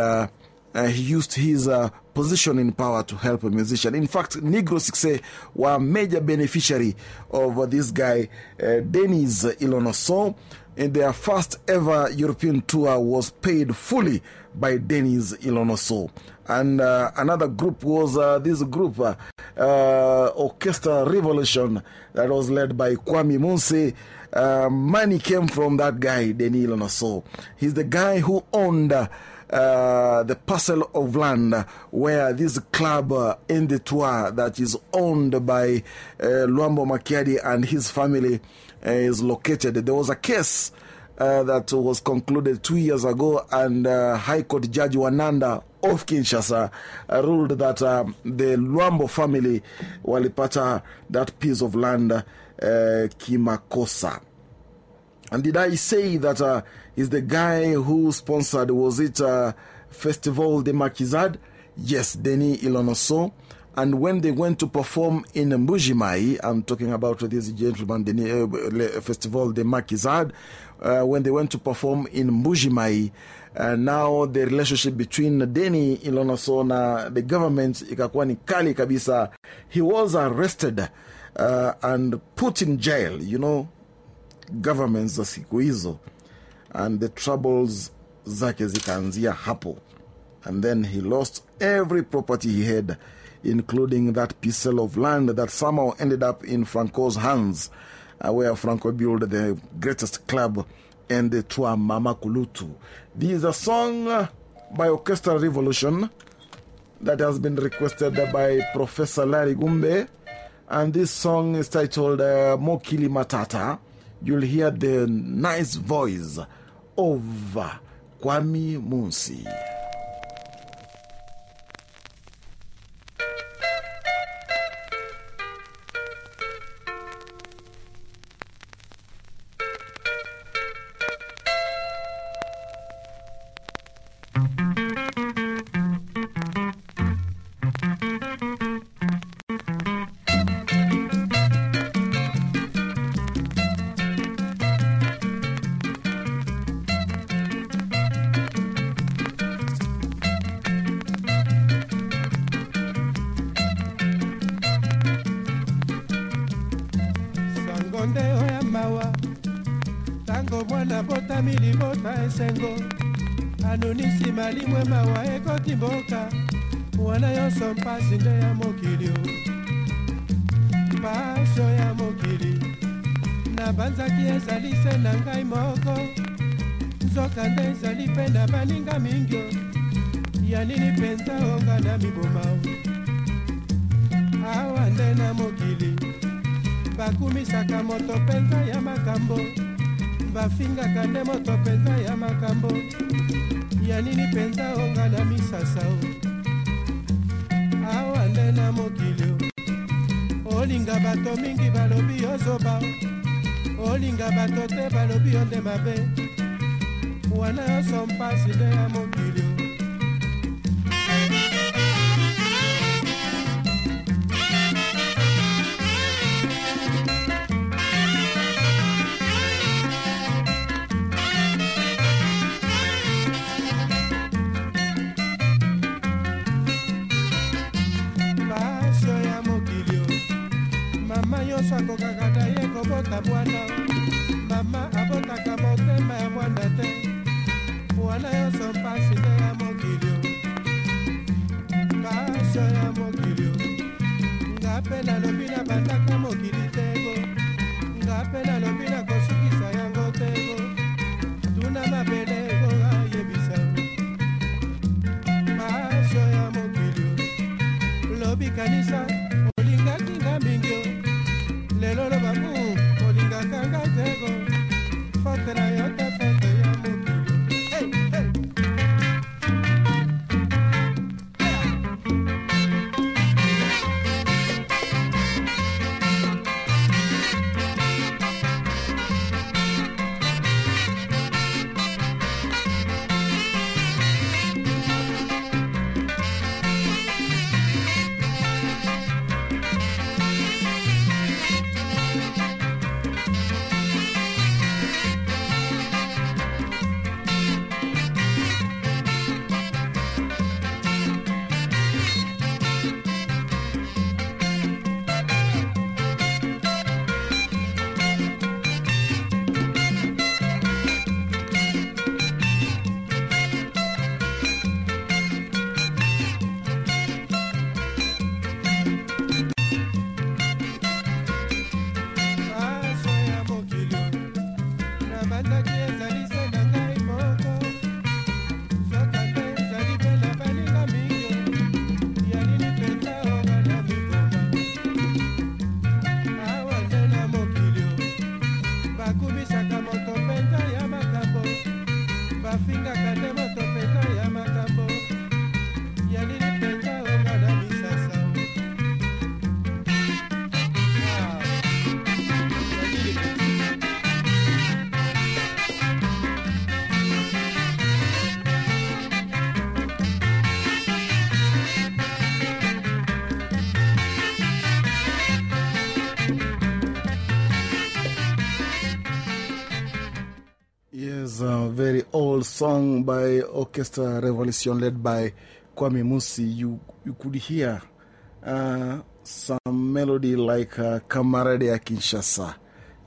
Speaker 2: uh, he used his uh, position in power to help a musician. In fact, Negro Succès were a major beneficiary of this guy, uh, Denis Ilonoso. And their first ever European tour was paid fully by Denis Ilonoso. And uh, another group was this group, Orchestra Revolution, that was led by Kwamy Munsi. Money came from that guy, Denis Ilonoso. He's the guy who owned. Uh, uh, the parcel of land where this club uh, in the tour that is owned by uh, Luambo Makiadi and his family uh, is located. There was a case uh, that was concluded two years ago, and uh, High Court Judge Wananda of Kinshasa uh, ruled that the Luambo family walipata that piece of land uh, kimakosa. And did I say that he's the guy who sponsored, was it uh, Festival de Maquisard? Yes, Denis Ilonoso. And when they went to perform in Mbuji-Mayi, I'm talking about this gentleman, Denis, uh, Festival de Maquisard, uh, when they went to perform in Mbuji-Mayi, uh, now the relationship between Denis Ilonoso na the government ikakuwa kali kabisa. He was arrested uh, and put in jail, you know, governments za siku and the troubles zake zikaanzia hapo. And then he lost every property he had including that parcel of land that somehow ended up in Franco's hands uh, where Franco built the greatest club and the tour Mama Kulutu. This is a song by Orchestra Revolution that has been requested by Professor Larry Gumbe. And this song is titled uh, Mokili Matata. You'll hear the nice voice of Kwamy Munsi.
Speaker 13: Bakumisaka moto mpenza ya makambo bafingaka nde moto mpenza ya makambo. Ya nini mpenza onga na misasa o? Awa nde na mokili olinga bato mingi balobi ozoba olinga bato te balobi yo nde mabe. Wana nyonso mpasi nde ya mokili kobota bwana
Speaker 2: song by Orchestra Revolution led by Kwamy Musi. You, you could hear uh, some melody like uh, Kamarade Kinshasa.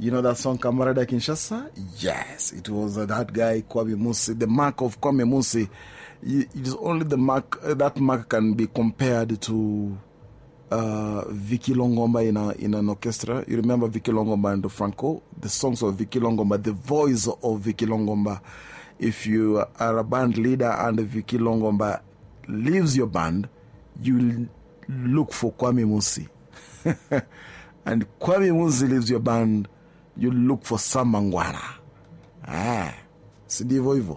Speaker 2: You know that song Kamarade ya Kinshasa? Yes, it was uh, that guy Kwamy Musi. The mark of Kwamy Musi, it is only the mark, uh, that mark can be compared to uh, Vicky Longomba in, a, in an orchestra. You remember Vicky Longomba and Franco? The songs of Vicky Longomba, the voice of Vicky Longomba. If you are a band leader and Viki Longomba leaves your band, you look for Kwame Musi. and Kwame Musi leaves your band, you look for Sam Mangwana. Ah, si ndivyo hivyo.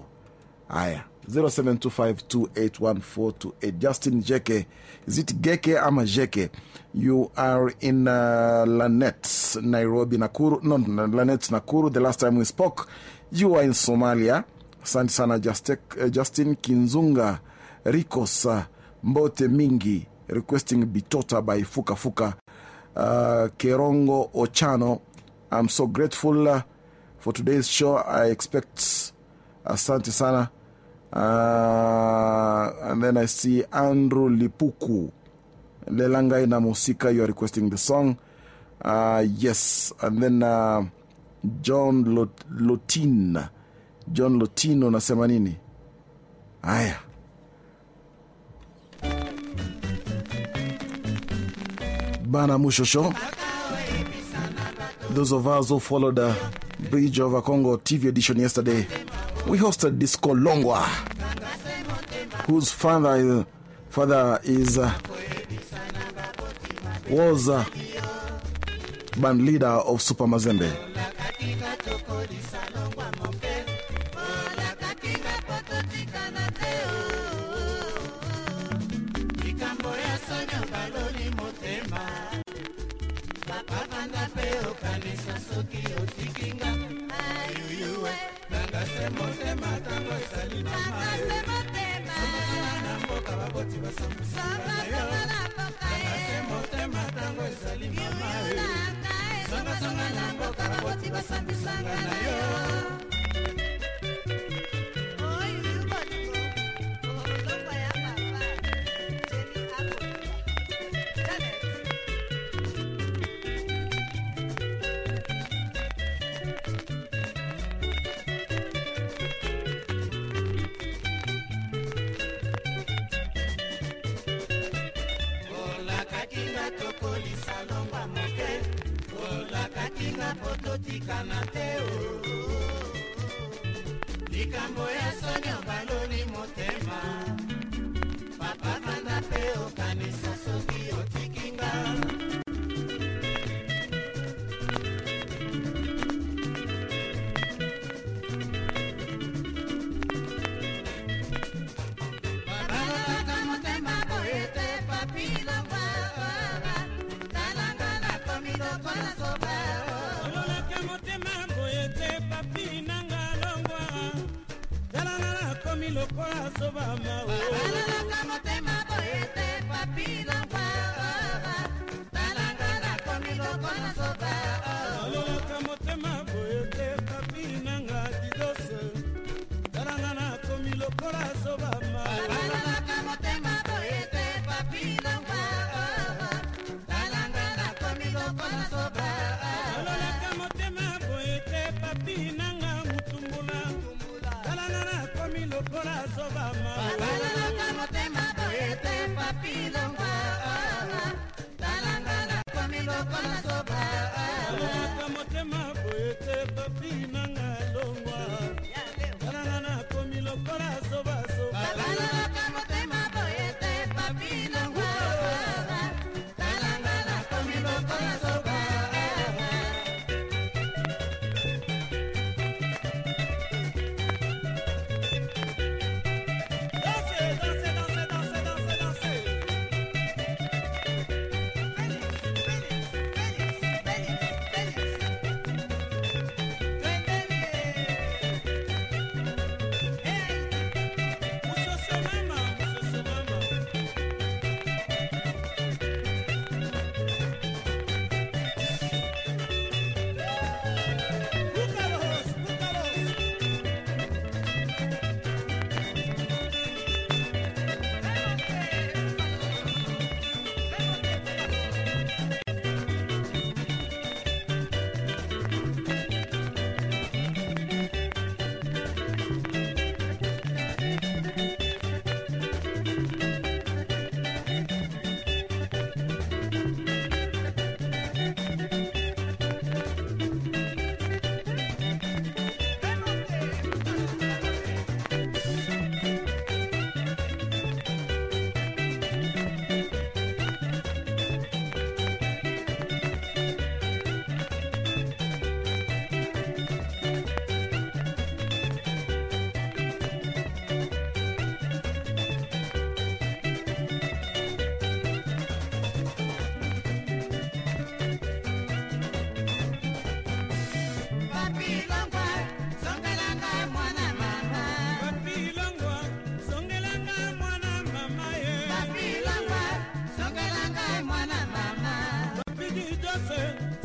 Speaker 2: Haya, 0725281428. Justin Jeke. Is it Geke ama Jeke? You are in uh, Lanet, Nairobi, Nakuru. No, no, Lanet, Nakuru. The last time we spoke, you are in Somalia. Asante sana uh, Justin Kinzunga, Rikos, uh, Mbote Mingi, requesting Bitota by Fuka Fuka. Uh, Kerongo Ochano. I'm so grateful for today's show. I expect Asante sana. Uh, and then I see Andrew Lipuku. Lelangai na Musika, you are requesting the song. Uh, yes. And then uh, John Lot Lotin. John Lotin unasema nini? Haya. Bana Mushosho. Those of us who followed the Bridge over Congo TV edition yesterday, we hosted Disco Longwa, whose father is, father is uh, was uh, band leader of Super Mazembe.
Speaker 9: Nangase motema ntango ezali mamasongasonga na mboka baboti basambusanga yo nangase motema ntango ezali mama songasonga na mboka baboti basambisanga na yo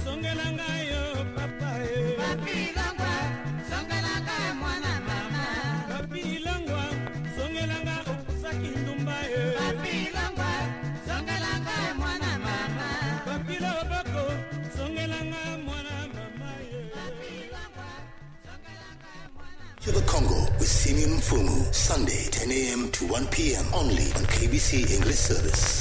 Speaker 9: songela papa
Speaker 14: e songela mwana mama
Speaker 7: songela ndumba
Speaker 14: e songela mwana mama
Speaker 7: boko songela mwana mama e
Speaker 15: to the Congo with Simi Mfumu, Sunday 10 a.m. to 1 p.m. only on KBC English Service.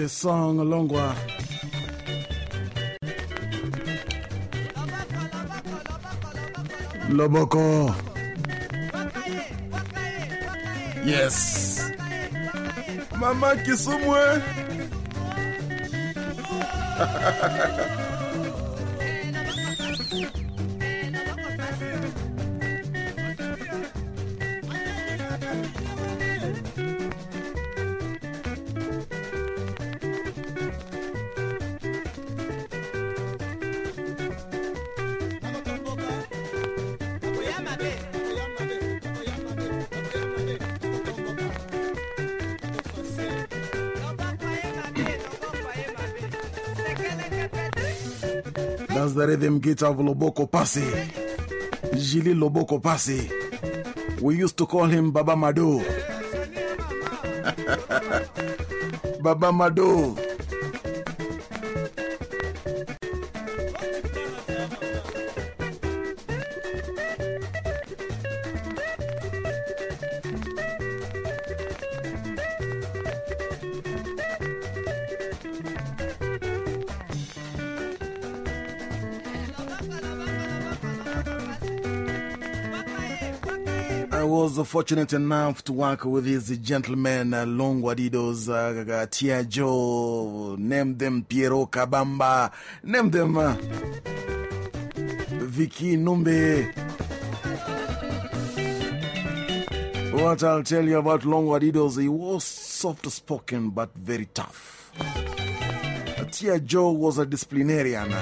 Speaker 2: this song Longwa. Loboko. Yes. Mama Kisumwe. Eh? was the rhythm guitar of Loboko Pasi. Jili Loboko Pasi. We used to call him Baba Mado. Baba Mado. Fortunate enough to work with these gentlemen, uh, Longwa Didos, uh, Tia Joe, name them Piero Kabamba, name them uh, Vicky Numbe. What I'll tell you about Longwa Didos, he was soft spoken but very tough. Tia Joe was a disciplinarian.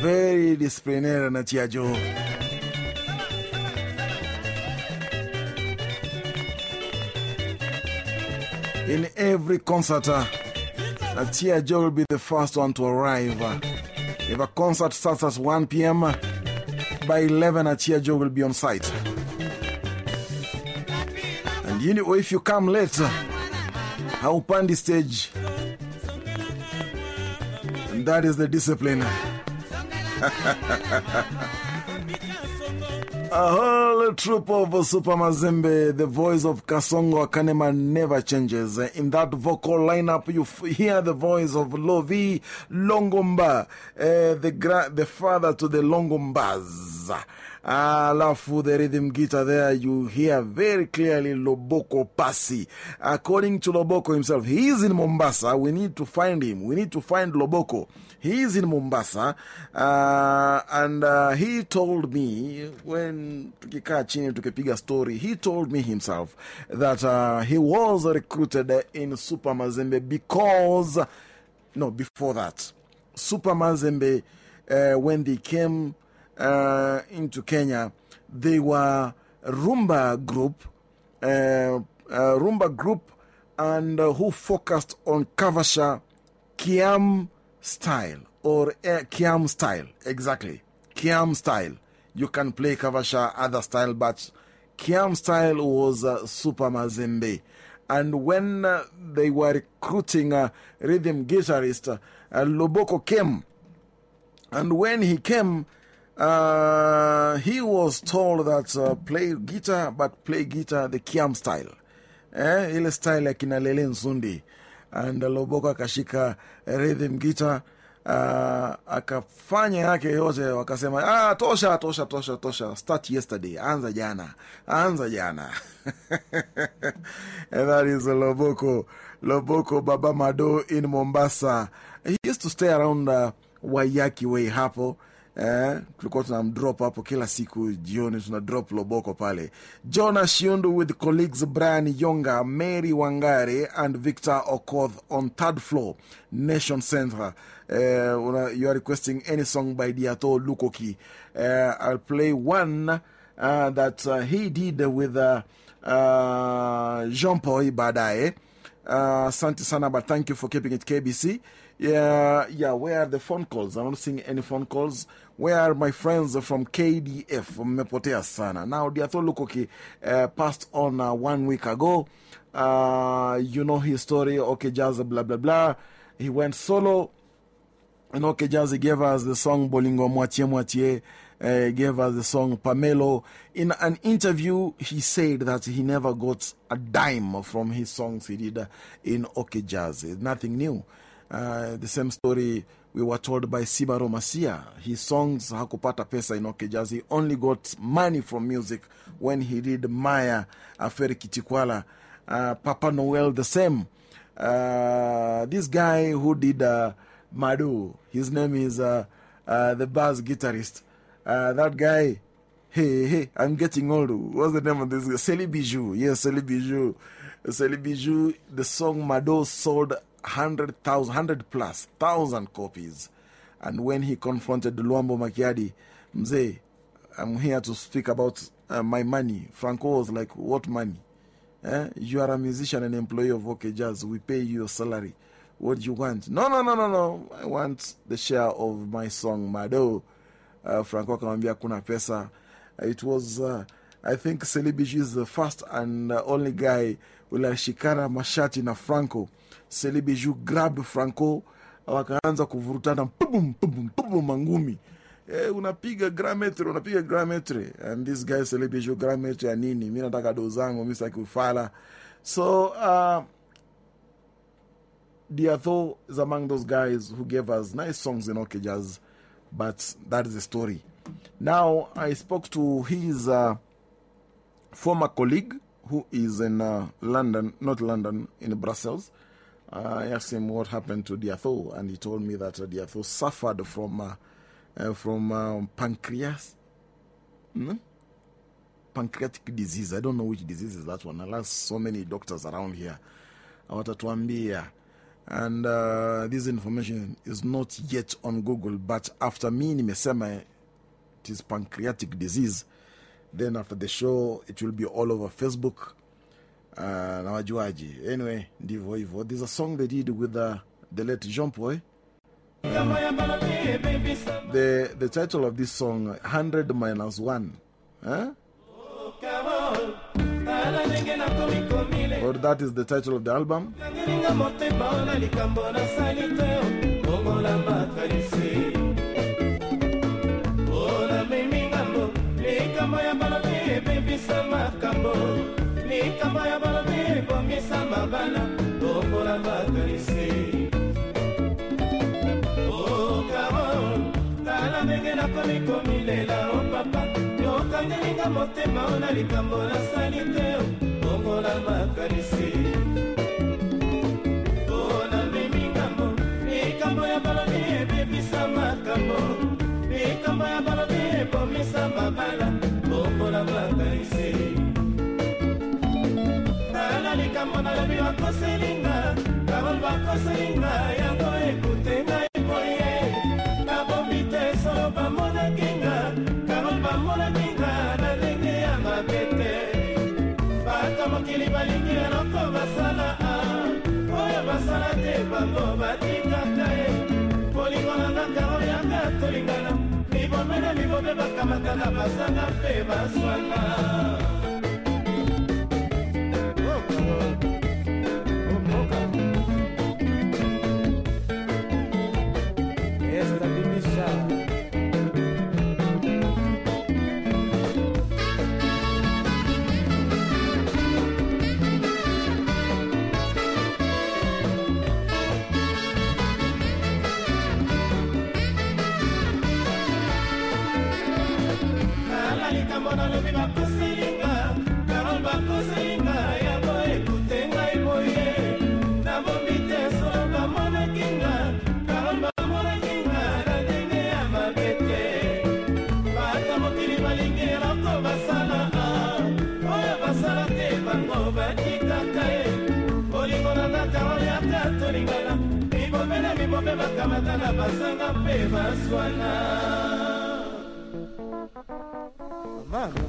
Speaker 2: Very disciplinarian, Tia In every concert, uh, Tia Joe will be the first one to arrive. Uh, if a concert starts at 1 p.m., uh, by 11, Tia Joe will be on site. And you know, if you come late, uh, haupandi stage. And that is the discipline. A whole troop of Super Mazembe, the voice of Kasongo wa Kanema never changes. In that vocal lineup, you hear the voice of Lovy Longomba, uh, the, the father to the Longombas. Alafu, the rhythm guitar there, you hear very clearly Loboko Pasi. According to Loboko himself, he is in Mombasa. We need to find him. We need to find Loboko. He is in Mombasa. Uh, and uh, he told me, when tukikaa chini tukipiga story, he told me himself that uh, he was recruited in Super Mazembe because, no, before that, Super Mazembe, uh, when they came uh, into Kenya, they were Rumba group, uh, uh, Rumba group, and uh, who focused on Cavacha Kiam style or uh, Kiam style. Exactly. Kiam style. You can play Cavacha other style, but Kiam style was Super Mazembe. And when they were recruiting a rhythm guitarist, Loboko came. And when he came, uh, he was told that uh, play guitar, but play guitar the Kiam style. Eh, ile style ya kina Lele Nsundi. And Loboko akashika rhythm guitar. Uh, akafanya yake yote, wakasema ah, tosha tosha tosha tosha, start yesterday, anza jana, anza jana. and that is Loboko, Loboko Baba Mado in Mombasa. He used to stay around uh, Waiyaki way hapo Eh, tulikuwa tunamdrop hapo kila siku jioni, tuna drop Loboko pale. Jonas Shiondu with colleagues Brian Yonga, Mary Wangare, and Victor Okoth on third floor, Nation Center. Eh, you are requesting any song by Diatho Lukoki. Eh, I'll play one uh, that uh, he did with uh, uh, Jean Paul Badae. Uh, sana, but thank you for keeping it KBC. Yeah, yeah, where are the phone calls? I'm not seeing any phone calls. Where my friends from KDF? Mmepotea sana. Now, Diatho Lukoki uh, passed on uh, one week ago. Uh, you know his story, OK Jazz, blah, blah, blah. He went solo. And OK Jazz gave us the song Bolingo Mwachie Mwachie, uh, gave us the song Pamelo. In an interview, he said that he never got a dime from his songs he did in OK Jazz. Nothing new. Uh, the same story we were told by Simaro Masiya. His songs hakupata pesa in He only got money from music when he did Maya, Aferi Kitikwala, uh, Papa Noel, the same. Uh, this guy who did uh, Madu, his name is uh, the bass guitarist. That guy, hey, hey, I'm getting old. What's the name of this guy? Yes. Celi Bitsou, the song Mado sold 100,000, 100 plus, 1,000 copies. And when he confronted Luambo Makiadi, Mzee, I'm here to speak about uh, my money. Franco was like, What money? Eh? You are a musician and employee of OK Jazz. We pay you your salary. What do you want? No, no, no, no, no. I want the share of my song, Mado. Uh, Franco akamwambia kuna pesa. It was, uh, I think, Celi Bitsou is the first and uh, only guy ulashikana mashati na Franco. Celi Bitsou grabbed Franco, wakaanza kuvurutana, pubum, pubum, pubum, mangumi. Eh, unapiga grametre, unapiga grametre. And this guy Celi Bitsou grametre ya nini? Mi nataka do zangu, mi sitaki ufala. So, uh, Diatho is among those guys who gave us nice songs in OK Jazz, but that is the story. Now, I spoke to his uh, former colleague who is in uh, London, not London, in Brussels. I asked him what happened to Diatho, and he told me that uh, Diatho suffered from, uh, uh, from um, pancreas. Hmm? Pancreatic disease. I don't know which disease is that one. Alas, so many doctors around here. Awatatuambia. And uh, this information is not yet on Google, but after me, nimesema it is pancreatic disease. Then after the show, it will be all over Facebook. Uh, na wajuaji. Anyway, ndivyo hivyo. There's a song they did with uh, the late Jean Poy. The, the title of this song, 100 minus 1. Huh? Or that is the title of the album.
Speaker 9: likambo ya balobi ebongisa mabana lokola bato lise okaro oh, tala ndenge nakomi komilela o papa. Yokangelinga motema oh, ona likambo nasali te longola makanisi mpona mimingambo likambo ya balobi ebebisa makambo. Likambo ya balobi ebomisa mabala longola makanisi mibombe bakamatana basanga mpe baswana basanga mpe baswana Mano.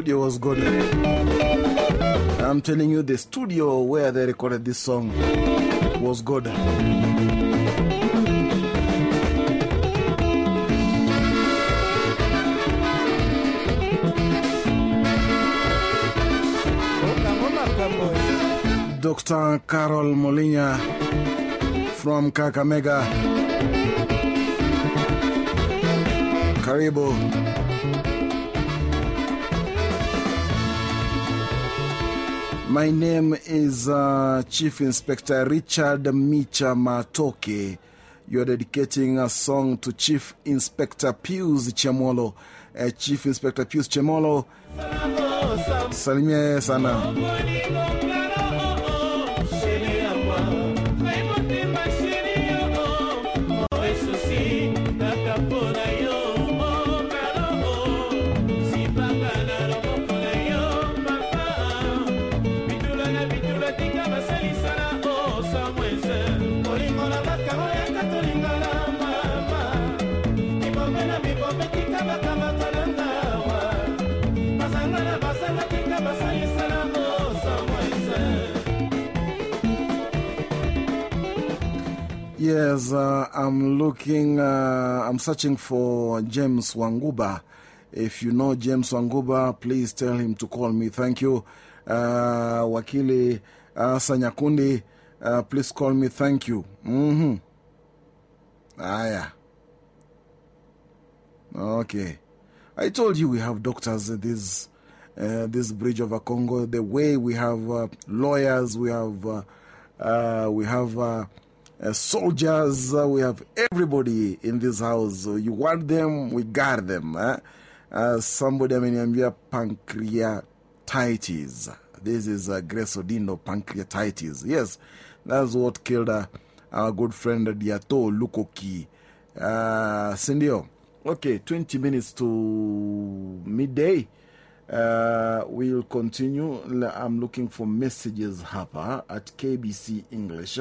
Speaker 2: Studio was good. I'm telling you, the studio where they recorded this song was good. Dr. Carol Molina from Kakamega. Karibu. My name is uh, Chief Inspector Richard Micha Matoke. You're dedicating a song to Chief Inspector Pius Chemolo. Uh, Chief Inspector Pius Chemolo, salimia sana. Yes, uh, I'm looking, uh, I'm searching for James Wanguba. If you know James Wanguba, please tell him to call me. Thank you. Uh, Wakili uh, Sanyakundi, please call me. Thank you. Mm -hmm. Ah, yeah. Okay. I told you we have doctors this, this bridge over Congo. The way we have lawyers, we have, we have uh, uh, soldiers, uh, we have everybody in this house. You want them, we got them. Eh? Uh, somebody ameniambia pancreatitis. This is uh, Grace pancreatitis. Yes, that's what killed uh, our good friend Diatho Lukoki. Uh, Sindio. Okay, 20 minutes to midday. Uh, we'll continue. I'm looking for messages hapa at KBC English.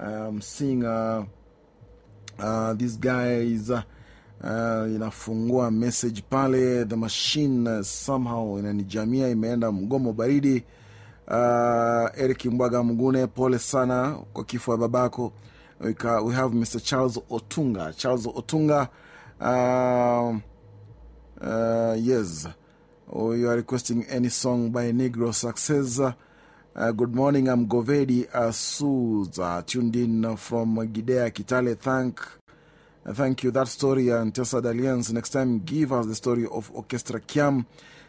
Speaker 2: I'm seeing uh, uh, this guy is uh, uh, inafungua message pale. The machine uh, somehow inanijamia, imeenda mgomo baridi. Uh, Eric Mbwaga Mgune, pole sana kwa kifo ya babako. We, ka, we have Mr. Charles Otunga. Charles Otunga, uh, uh, yes. Oh, you are requesting any song by Negro Success. Uh, good morning, I'm Govedi Asuza, tuned in from Gidea Kitale. Thank, uh, thank you. That story and Ntesa Dalienst. Next time, give us the story of Orchestra Kiam.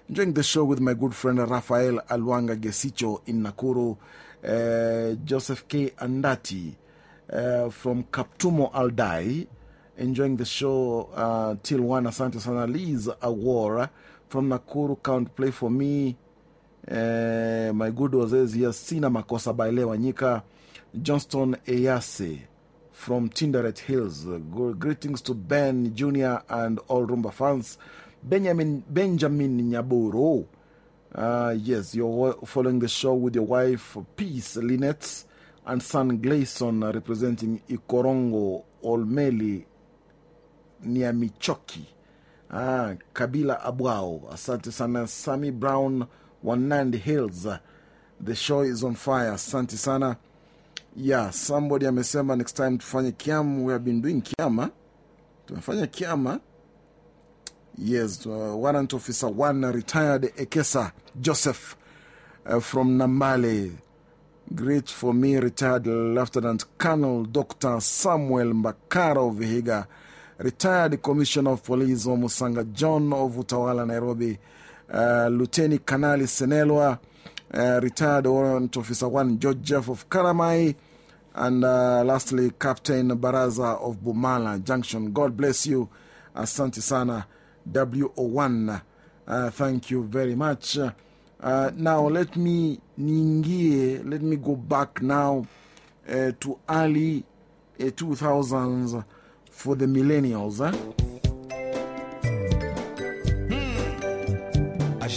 Speaker 2: Enjoying the show with my good friend Rafael Alwanga Gesicho in Nakuru. Uh, Joseph K. Andati uh, from Kaptumo Aldai. Enjoying the show uh, till one. Asante sana. Liz Awara from Nakuru. Count play for me. Uh, my good here. Sina Makosa by Lewanyika. Johnston Eyase from Tinderet Hills. Greetings to Ben Jr. and all Rumba fans. Benjamin, Benjamin Nyaburo. Uh, yes, you're following the show with your wife, Peace linet and son Gleison, uh, representing Ikorongo Olmeli Niamichoki. Ah, Kabila Abwao. Asante sana. sami Brown, Wanandi Hills. The show is on fire. Asante sana. Yeah, somebody amesema next time tufanye kiamu. We have been doing kiama. Tumefanya kiama. Yes, uh, warrant officer one retired Ekesa Joseph uh, from Nambale. Great for me, retired Lieutenant Colonel Dr. Samuel Mbakara of Vihiga. Retired Commissioner of Police Omusanga John of Utawala, Nairobi. Lieutenant Kanali Senelwa. Uh, retired Warrant Officer 1 George Jeff of Karamai. And uh, lastly, Captain Baraza of Bumala Junction. God bless you. Asante sana. WO1. Uh, thank you very much. Uh, now, let me ningie, let me go back now to early 2000s for the millennials.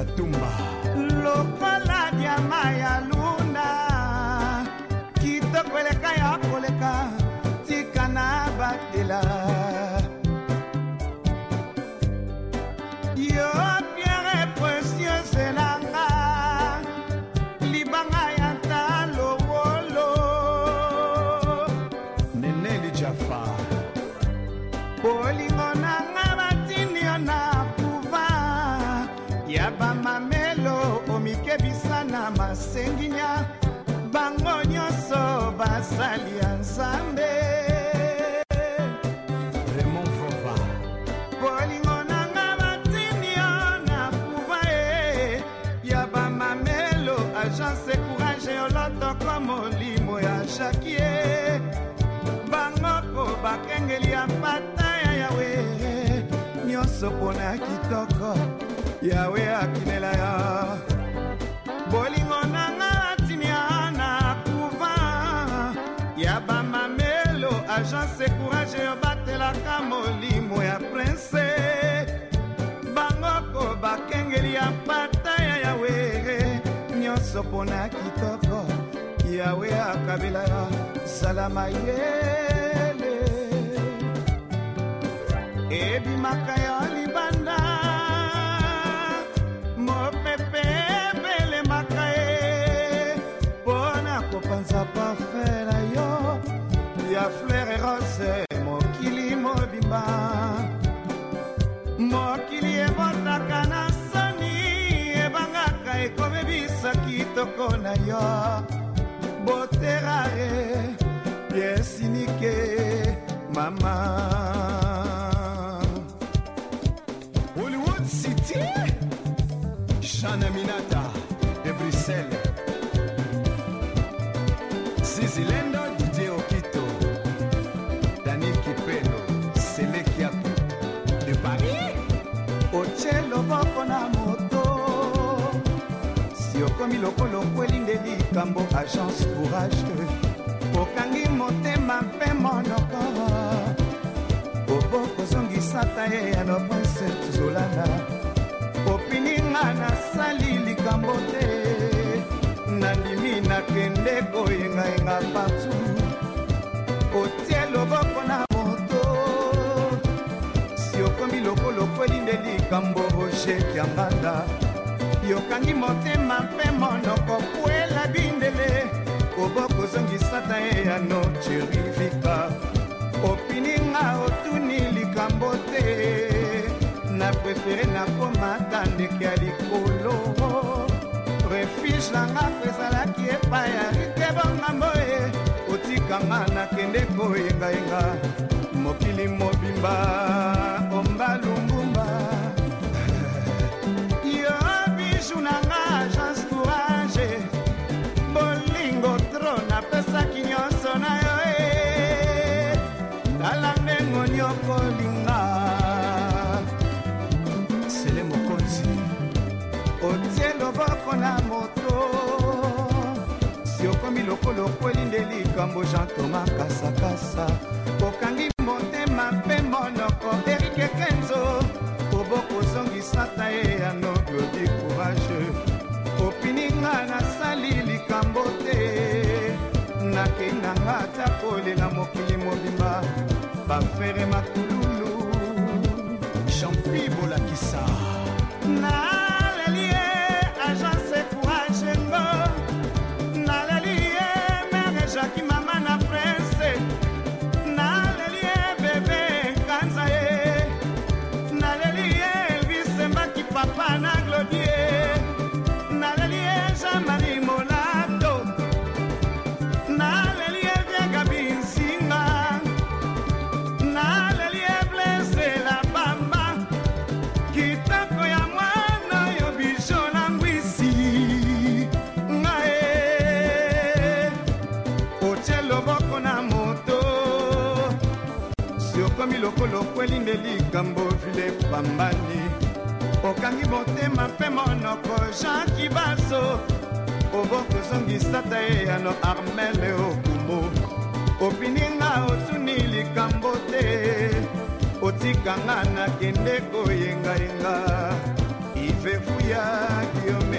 Speaker 2: katumba.
Speaker 11: Lokola diama ya bakengeli ya mpata ya yawe nyonso mpona kitoko yawe akilela yo bolingo nanga atini ya na kuva ya bamamelo agence courage obatelaka molimo ya prince. Bango mpo bakengeli ya mpata ya yawe nyonso mpona kitoko yawe akabela yo salama yele ebimaka yo libanda. Mopepe ebelemaka ye mpo na kopanza parfe na yo. Ya fleure rose mokili mobimba. Mokili ebotaka na soni ebangaka ekomebisa kitoko na yo. Boterare piesinike mama
Speaker 2: shana minata de bruxelles. Zizilendo didie okito. Dani kipelo selekiako de paris.
Speaker 11: Otie loboko na moto. Si okomi lokolo kweli nde likambo agence courage okangi motema mpe monoko. Obokozongisata ye ya noprince tuzolanda opininga nasali likambo te. Nandimi nakende koyengayenga partu otie loboko na moto. Si okomi lokolo kweli nde likambo roger kianganda yokangi motema mpe monoko kwela bindele. Obokozongisata ye ya nocherivika opininga otuni likambo te na prefere nakomata ndeke ya likolo. Refuge nanga ezalaki epai ya rikebongambo e otikanga nakende koyengayenga. Mokili mobimba lokolo okweli nde likambo jean toma kasakasa. Okangi motema mpe monoko erike kenzo. Obokozongisata ye ya noglodi courage. Opininga nasali likambo te. Nakei nanga ata kolela mokili mobimba. Bafere makululu okomi lokolo kweli nde likambo vile pambani. Okangi motema mpe monoko jean kibaso. Obokozongisata ye yano armele okumo opininga otuni likambo te. Otikanga nakende koyengayenga ifefuya kiomefuya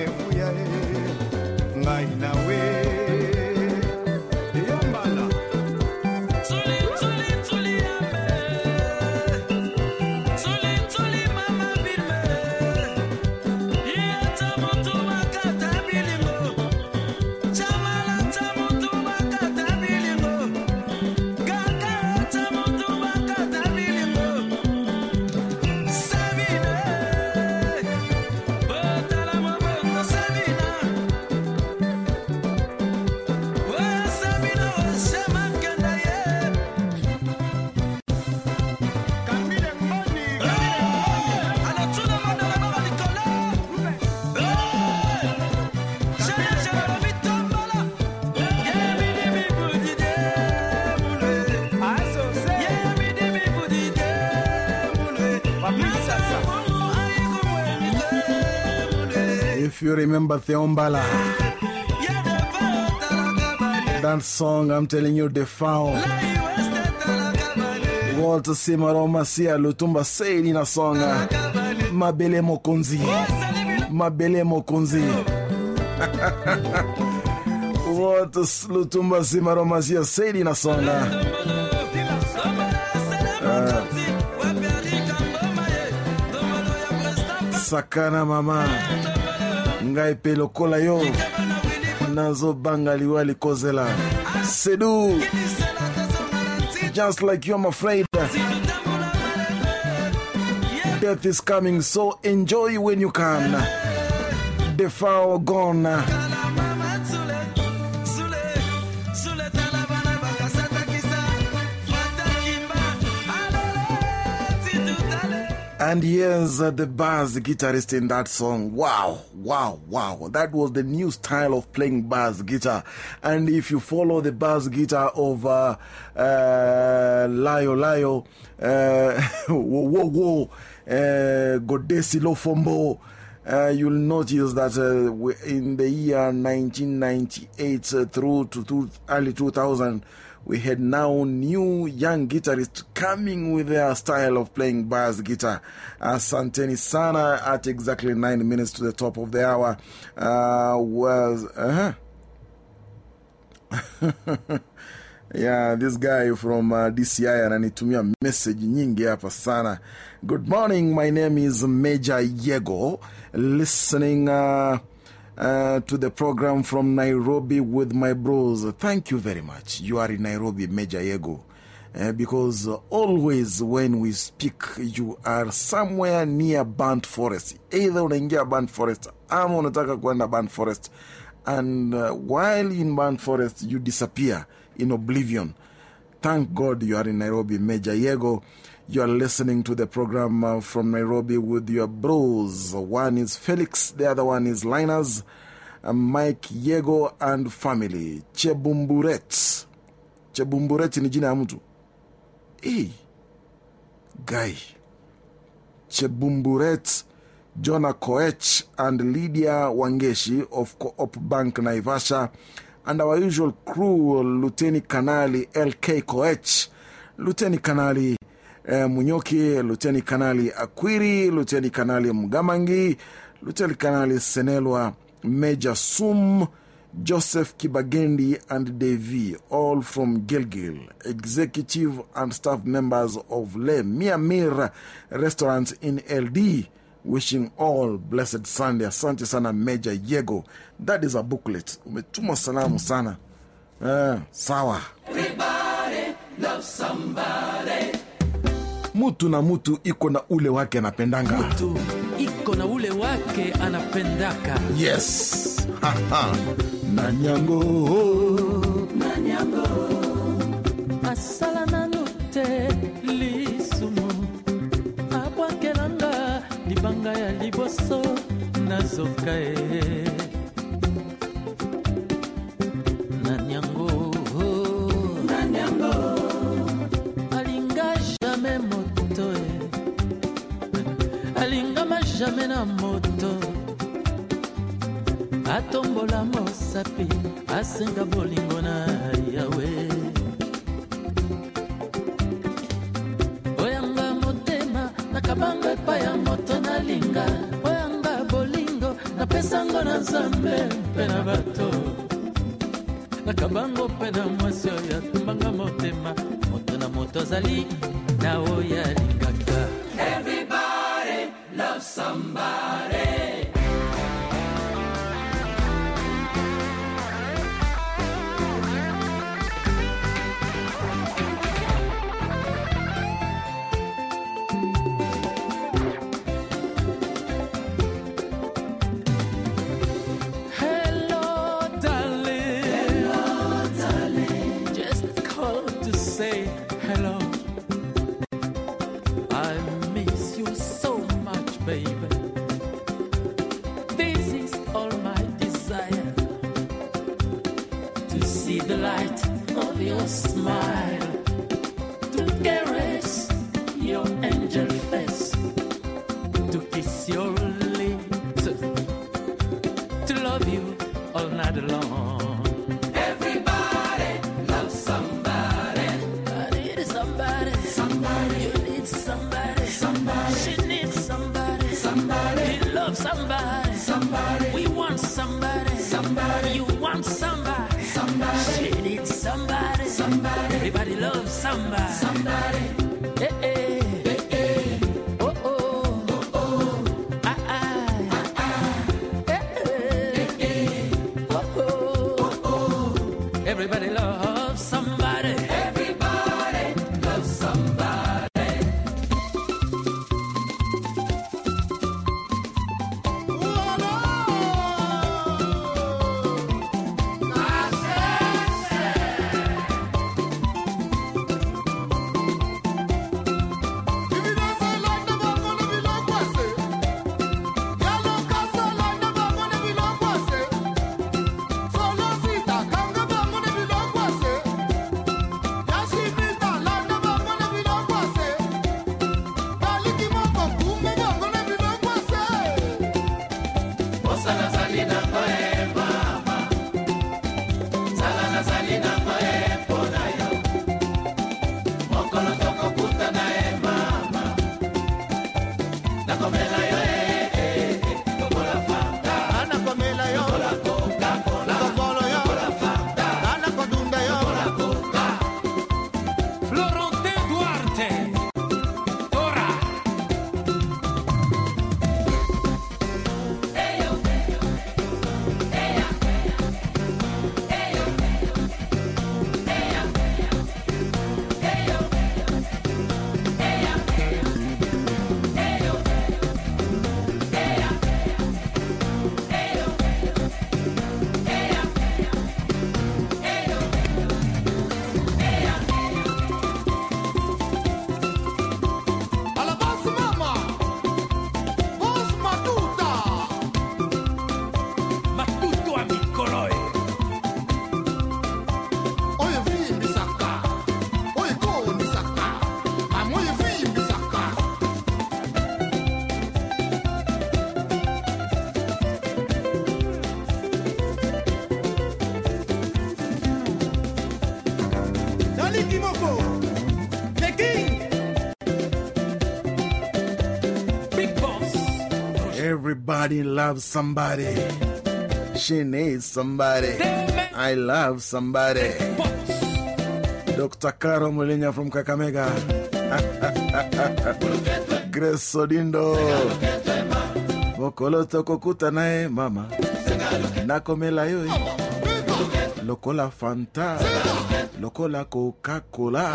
Speaker 2: you remember Theombala, that song, I'm telling you, the foul. Walter Simaro Masiya Lutumba said in a song, uh, Mabele Mokonzi. Mabele Mokonzi. Walter Lutumba Simaro Masiya said in a song, uh, uh, Sakana Mama. Ngai lokola yo. Nazobanga liwa likozela sedu. Just like you i'm afraid. Death is coming so enjoy when you can. The foul gone And here's uh, the bass guitarist in that song. Wow, wow, wow. That was the new style of playing bass guitar. And if you follow the bass guitar of uh, uh, Layo Layo, uh, Whoa Whoa, uh, Godessy Lofombo, uh, you'll notice that uh, in the year 1998 uh, through to, to early 2000, we had now new young guitarists coming with their style of playing bass guitar. Asanteni Sana at exactly nine minutes to the top of the hour uh, was. Uh -huh. Yeah, this guy from uh, DCI ananitumia message nyingi hapa sana. Good morning, my name is Major Yego, listening uh, uh, to the program from Nairobi with my bros. Thank you very much. You are in Nairobi, Major Yego. Uh, because always when we speak, you are somewhere near Burnt Forest. Either unaingia Burnt Forest ama unataka kuenda Burnt Forest. And uh, while in Burnt Forest, you disappear in oblivion. Thank God you are in Nairobi, Major Yego. You are listening to the program uh, from Nairobi with your bros. One is Felix, the other one is Linus, uh, Mike Yego, and family. Chebumburet. Chebumburet ni jina ya. Hey, guy. Chebumburet, Jonah Koech, and Lydia Wangeshi of Co-op Bank Naivasha, and our usual crew, Lieutenant Kanali LK Koech, Lieutenant Kanali eh, Munyoki, Lieutenant Kanali Akwiri, Lieutenant Kanali Mgamangi, Lieutenant Kanali Senelwa, Major Sum, Joseph Kibagendi, and Devi, all from Gilgil, executive and staff members of Le Miamir Restaurant in LD. Wishing all blessed Sunday. Asante sana Major Yego. That is a booklet. Umetuma salamu sana. Eh, sawa.
Speaker 16: Everybody loves somebody.
Speaker 2: Mutu na mutu iko na ule wake anapendanga.
Speaker 10: Mutu iko na ule wake anapendaka.
Speaker 2: Yes. Ha, ha. Nanyango.
Speaker 10: Nanyango. Asala nanu te lisumu. Abwakelanga libanga ya liboso nazoka e. jamais na moto atombola mos mosapi asenga bolingo na yawe oyanga motema nakabanga epai ya moto nalinga oyanga bolingo napesango na nzambe mpe na bato. Nakabango mpe na mwasi oyo atumbanga motema. Moto na moto azali na oyo alingaka
Speaker 17: Everybody loves somebody.
Speaker 10: She needs somebody.
Speaker 2: I love somebody. Dr. Caro Mulenya from Kakamega. Grace Sodindo. Mokolo tokokuta naye mama. Nakomela yo. Lokola Fanta. Lokola Coca-Cola.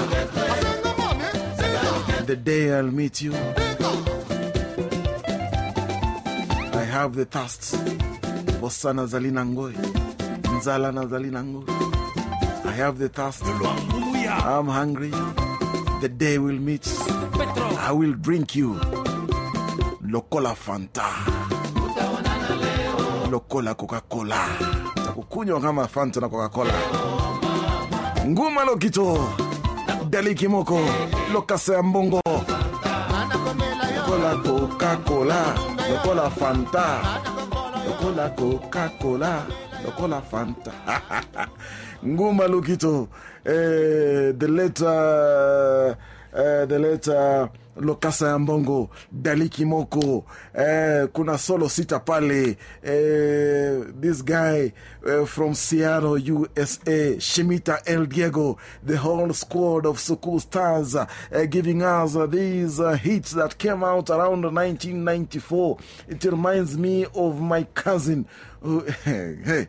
Speaker 2: The day I'll meet you. Have the thirst. Bossa nazali nangoy. Nzala nazali nangoy. I have the thirst. I'm hungry. The day will meet. I will drink you. Lokola Fanta. Lokola Coca-Cola. Takukunywa kama Fanta na Coca-Cola. Nguma Lokito. Dally Kimoko. Lokassa ya Mbongo. Lokola Coca-Cola. Lokola Fanta. Lokola Coca-Cola. lokola fanta nguma lokito eh, the letter eh, the letter lokassa ya mbongo dally kimoko eh, kuna solo sita pale eh, this guy eh, from seattle usa shimita el diego the whole squad of Soukous Stars uh, giving us uh, these uh, hits that came out around 1994 it reminds me of my cousin who, hey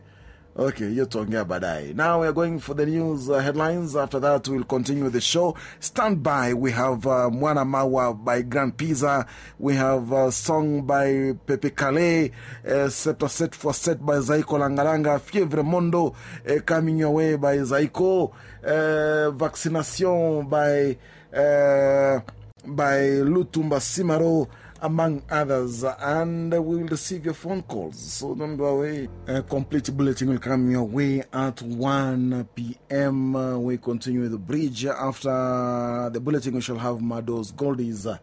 Speaker 2: Okay, you're talking about baadaye. Now we're going for the news uh, headlines. After that, we'll continue the show. Stand by. We have uh, Mwana Mawa by Grand Pizza. We have a song by Pepe Kalle, uh, set, set for set by Zaiko Langalanga. Fievre Mondo uh, coming your way by Zaiko. Uh, vaccination by, uh, by Lutumba Simaro among others, and we will receive your phone calls. So don't go away. A complete bulletin will come your way at 1 p.m. Uh, we continue the bridge. After the bulletin, we shall have Mado's Goldies. Uh,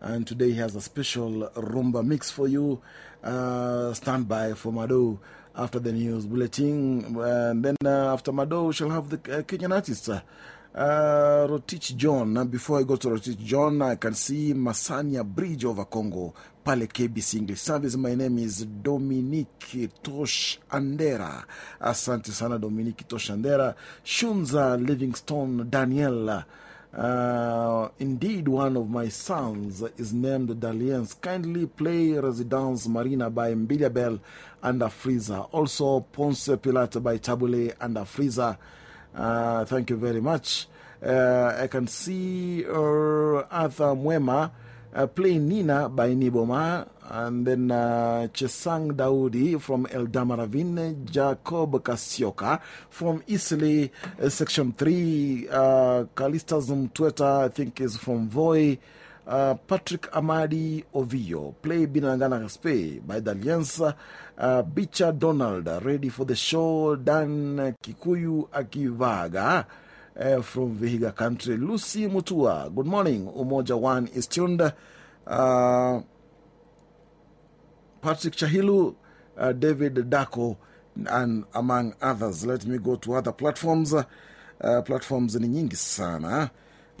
Speaker 2: and today he has a special rumba mix for you. Uh, stand by for Mado after the news bulletin. And then after Mado, we shall have the Kenyan artists. Uh, Rotich John. Before I go to Rotich John, I can see Masania Bridge over Congo, Pale KBC English Service. My name is Dominique Tosh Andera. Asante sana Dominique Tosh Andera. Shunza Livingstone Daniel. Uh, indeed, one of my sons is named Dalienst. Kindly play Residence Marina by Mbilia Bel under Afrisa. Also, Ponce Pilate by Tabu Ley under Afrisa. Uh, thank you very much. Uh, I can see Arthur Mwema uh, playing Nina by Nyboma, and then Chesang Daudi from Eldama Ravine, Jacob Kasioka from Eastleigh, Section 3, uh, Kalistas Mtweta, I think is from Voi. Uh, Patrick Amadi Ovio, play Binangana Raspe by the Alliance. Uh, Bicha Donald, ready for the show. Dan Kikuyu Akivaga uh, from Vihiga country. Lucy Mutua, good morning. Umoja One is tuned. Uh, Patrick Chahilu, uh, David Dako, and among others. Let me go to other platforms. Uh, platforms ni nyingi sana.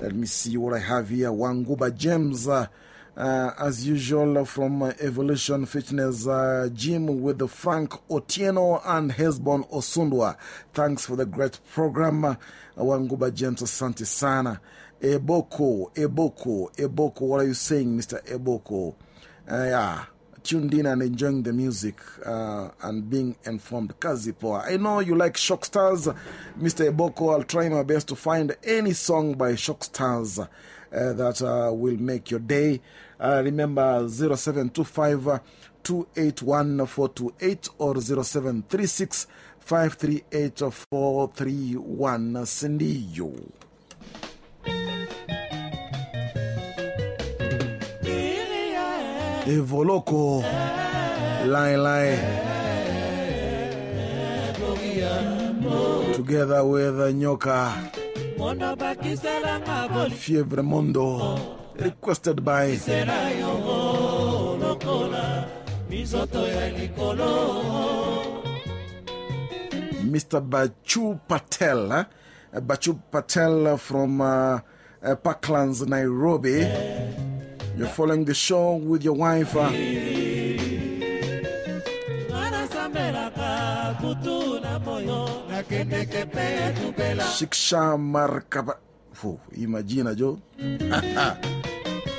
Speaker 2: Let me see what I have here. Wanguba James, uh, uh, as usual, from uh, Evolution Fitness Gym with Frank Otieno and Hesbon Osundwa. Thanks for the great program. Wanguba James, asante sana. Eboko, Eboko, Eboko, what are you saying, Mr. Eboko? Yeah tuned in and enjoying the music uh, and being informed. Kazi poa. I know you like Choc Stars, Mr. Eboko. I'll try my best to find any song by Choc Stars uh, that uh, will make your day. remember 0725 281 428 or 0736 538 431. Cindy, you. Evoloko, Lie Lie, together with Nyoka, Fiebre Mondo, requested by Mr. Bachu Patel, eh? Bachu Patel from uh, uh, Parklands, Nairobi. You're following the show with your wife. Uh, Shiksha Markaba. Oh, imagine, Joe.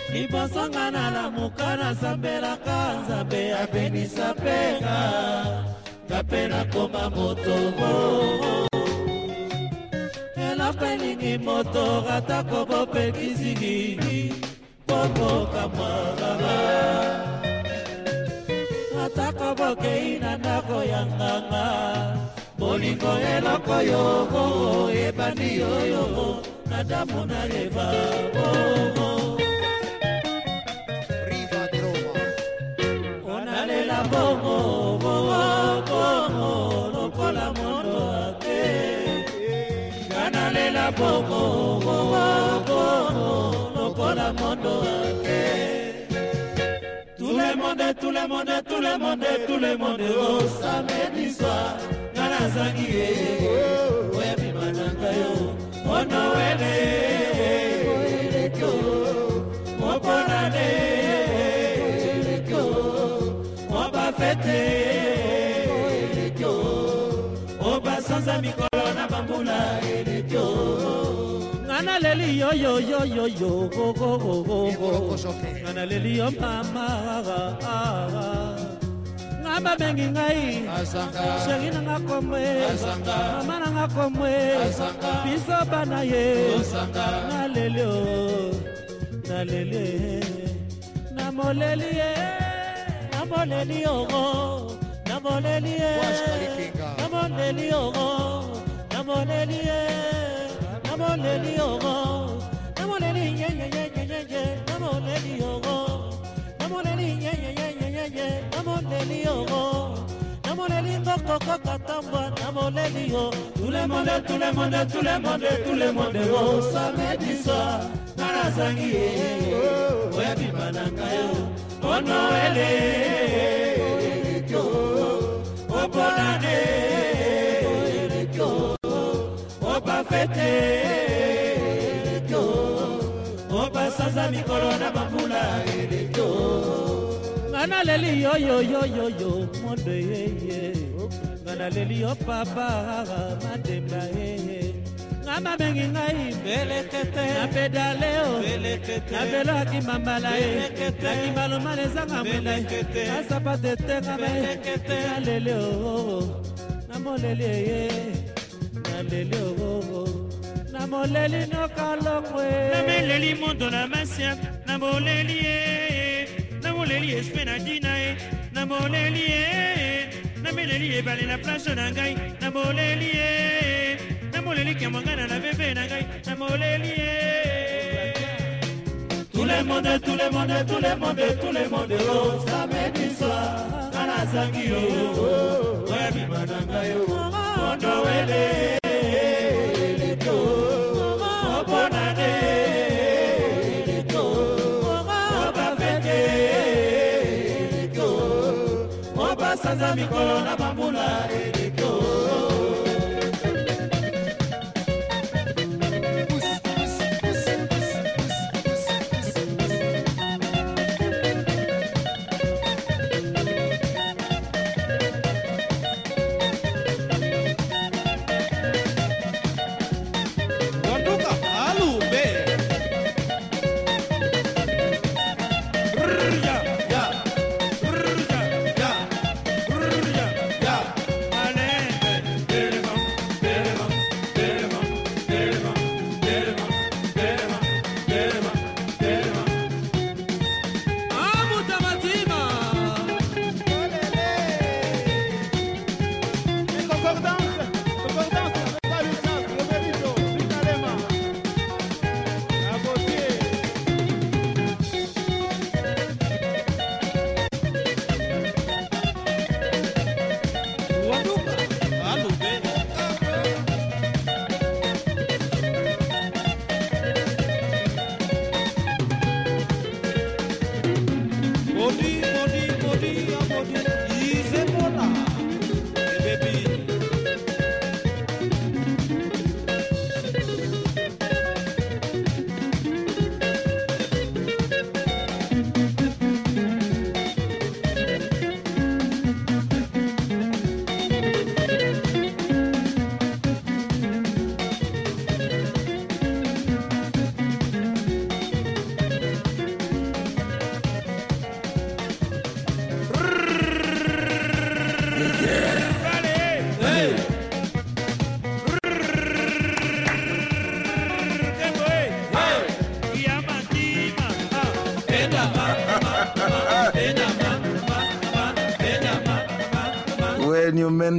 Speaker 3: liboso nga nalamuka nasambelaka nzambe apenisa mpenga nga mpe nakoma motongo eloko elingi moto atako bopekisi nini bokokamwakaka atako bokei na ndako ya nganga. Bolingo eloko yoko ebandi yoyo na damu na leba bongo. Onalela bongo bongo lokola mondo ake. Kanalela bongo bongo bongo monde tout le monde tout le monde tout le monde oh samedi soir
Speaker 9: nazangi ye oya bima na ngai o onowele elekio oponane elekio obafete elekio obasanza mikolo na bambula elekio ngana leli yoyoyoyoyo ngana leli yo mama ngamba bengi ngai. Sheri nanga komwe. Mama nanga komwe. Biso bana ye. Naleli o naleli namoleli ye. Namoleli ogo namoleli ye. Namoleli ogo namoleli ye namoleli yongo namoleli nyenyenyenyenyenye namoleli yongo namoleli nyenyenyenyenyenye namoleli yongo namoleli ngoko kokatambwa namoleli yo. Tulemonde tulemonde tulemonde tulemonde o samedi soir narazangi ye. Oya bima na ngai o monoele ekio oponane obafete elekio obasanza mikolo na bambula elekio ngana leli yoyoyoyoyo mondo yeye ngana leli yo papa mademba yeye ngamba bengi ngai belekete na pedale o nabelaki mambala ye. Nakimalumana ezanga molai nasapate tengama naleli oo namoleli eye na leli ogogo na
Speaker 18: moleli noka lokwe na meleli mondo na masia na moleli ye. Na moleli espe na dina ye. Na moleli ye. Na meleli ebale na place na ngai. Na moleli ye. Na moleli kiamwangana na veve na ngai. Na moleli ye.
Speaker 9: Tout le monde, tout le monde, tout le monde, tout le monde, oh, samedi soir, Kanazangi,
Speaker 19: oh, oh, oh, oh, oh, oh, oh, oh, oh,
Speaker 2: oh, mi corona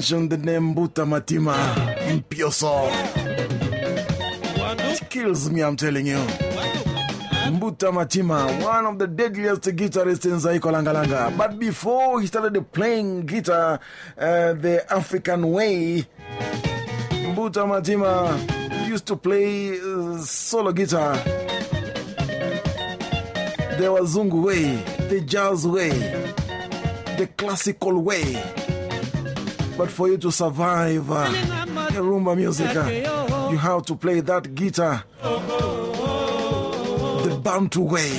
Speaker 2: The name Mbuta Matima, Mpioso, it kills me, I'm telling you. Mbuta Matima, one of the deadliest guitarists in Zaiko Langalanga. But before he started playing guitar uh, the African way, Mbuta Matima used to play uh, solo guitar the Wazungu way, the jazz way, the classical way. But for you to survive uh, the rumba music, uh, you have to play that guitar the Bantu way.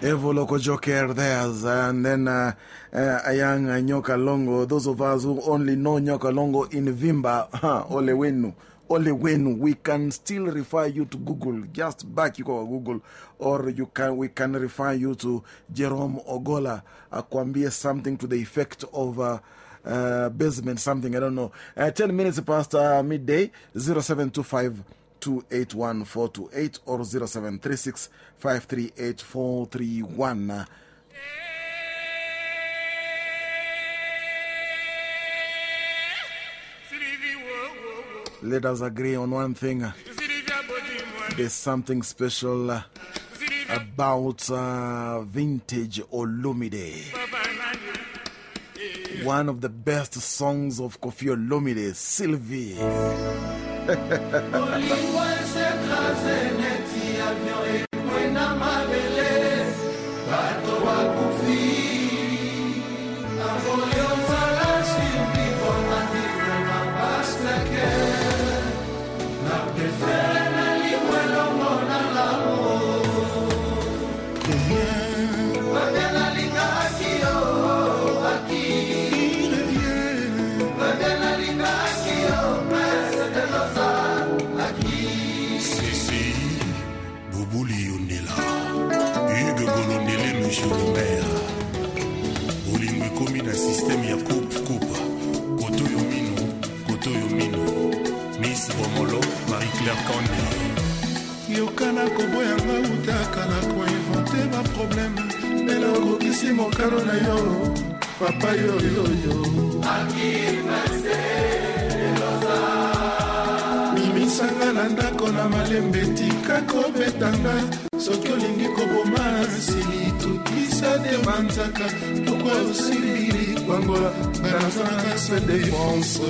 Speaker 2: Evoloko Joker there's, and then uh, uh, a young uh, Nyoka Longo. Those of us who only know Nyoka Longo in Vimba, huh, Ole Ole Wenu, we can still refer you to Google. Just back you go Google, or you can, we can refer you to Jerome Ogola. Akwambie something to the effect of. Uh, uh, basement, something, I don't know. Uh, 10 minutes past uh, midday, 0725 281 428 or 0736 538 431. Let us agree on one thing. There's something special uh, about uh, vintage Olomide. One of the best songs of Koffi Olomide, Sylvie.
Speaker 20: Kande.
Speaker 1: yokana koboyanga utaka na koinvente baprobleme mpela okokisi mokano na yo papa yoyoyo bimisanga na ndako na malembe tika kobetanga. Soki olingi koboma nsili tutisa de banzaka pokwa osilili kwangola nazanaka se défense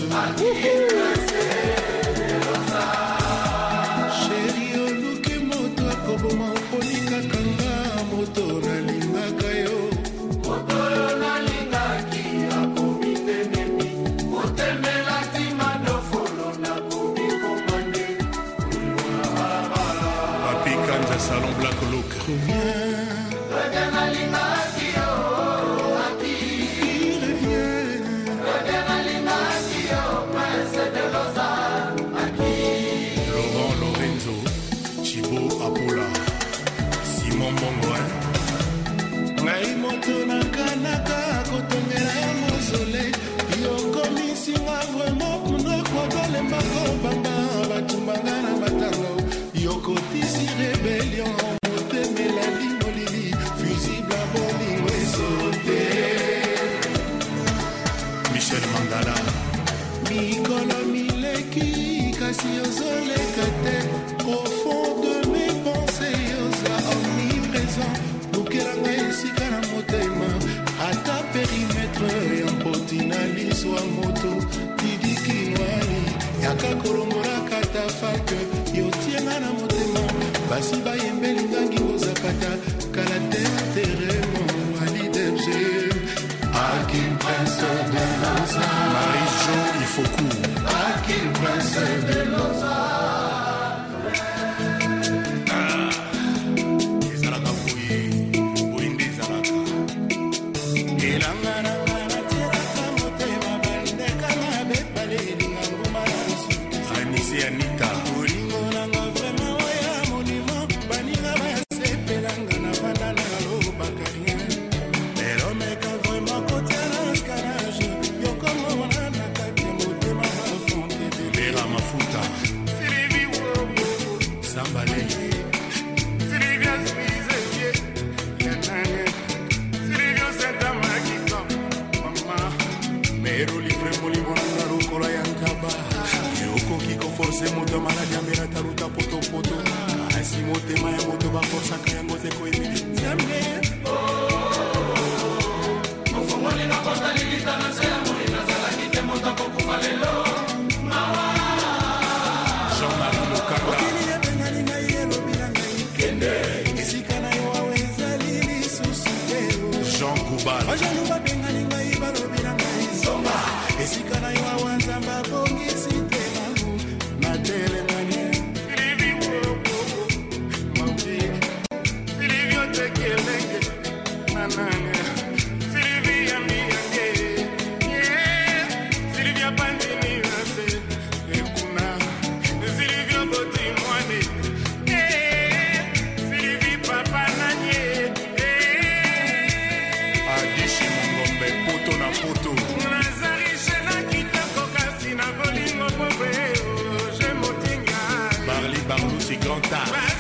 Speaker 9: Stop.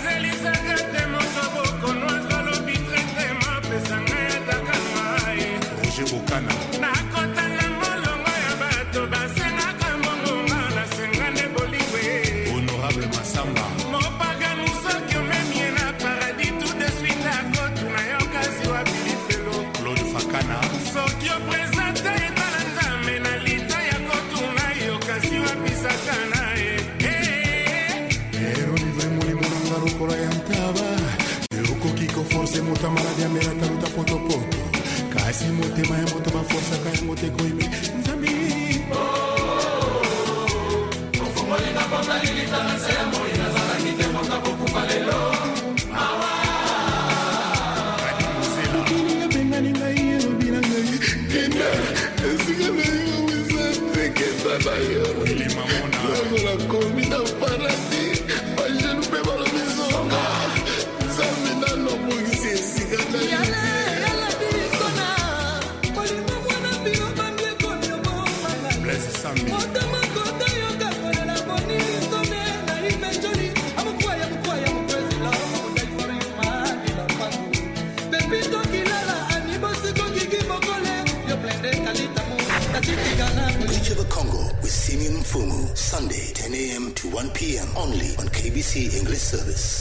Speaker 9: BBC English Service.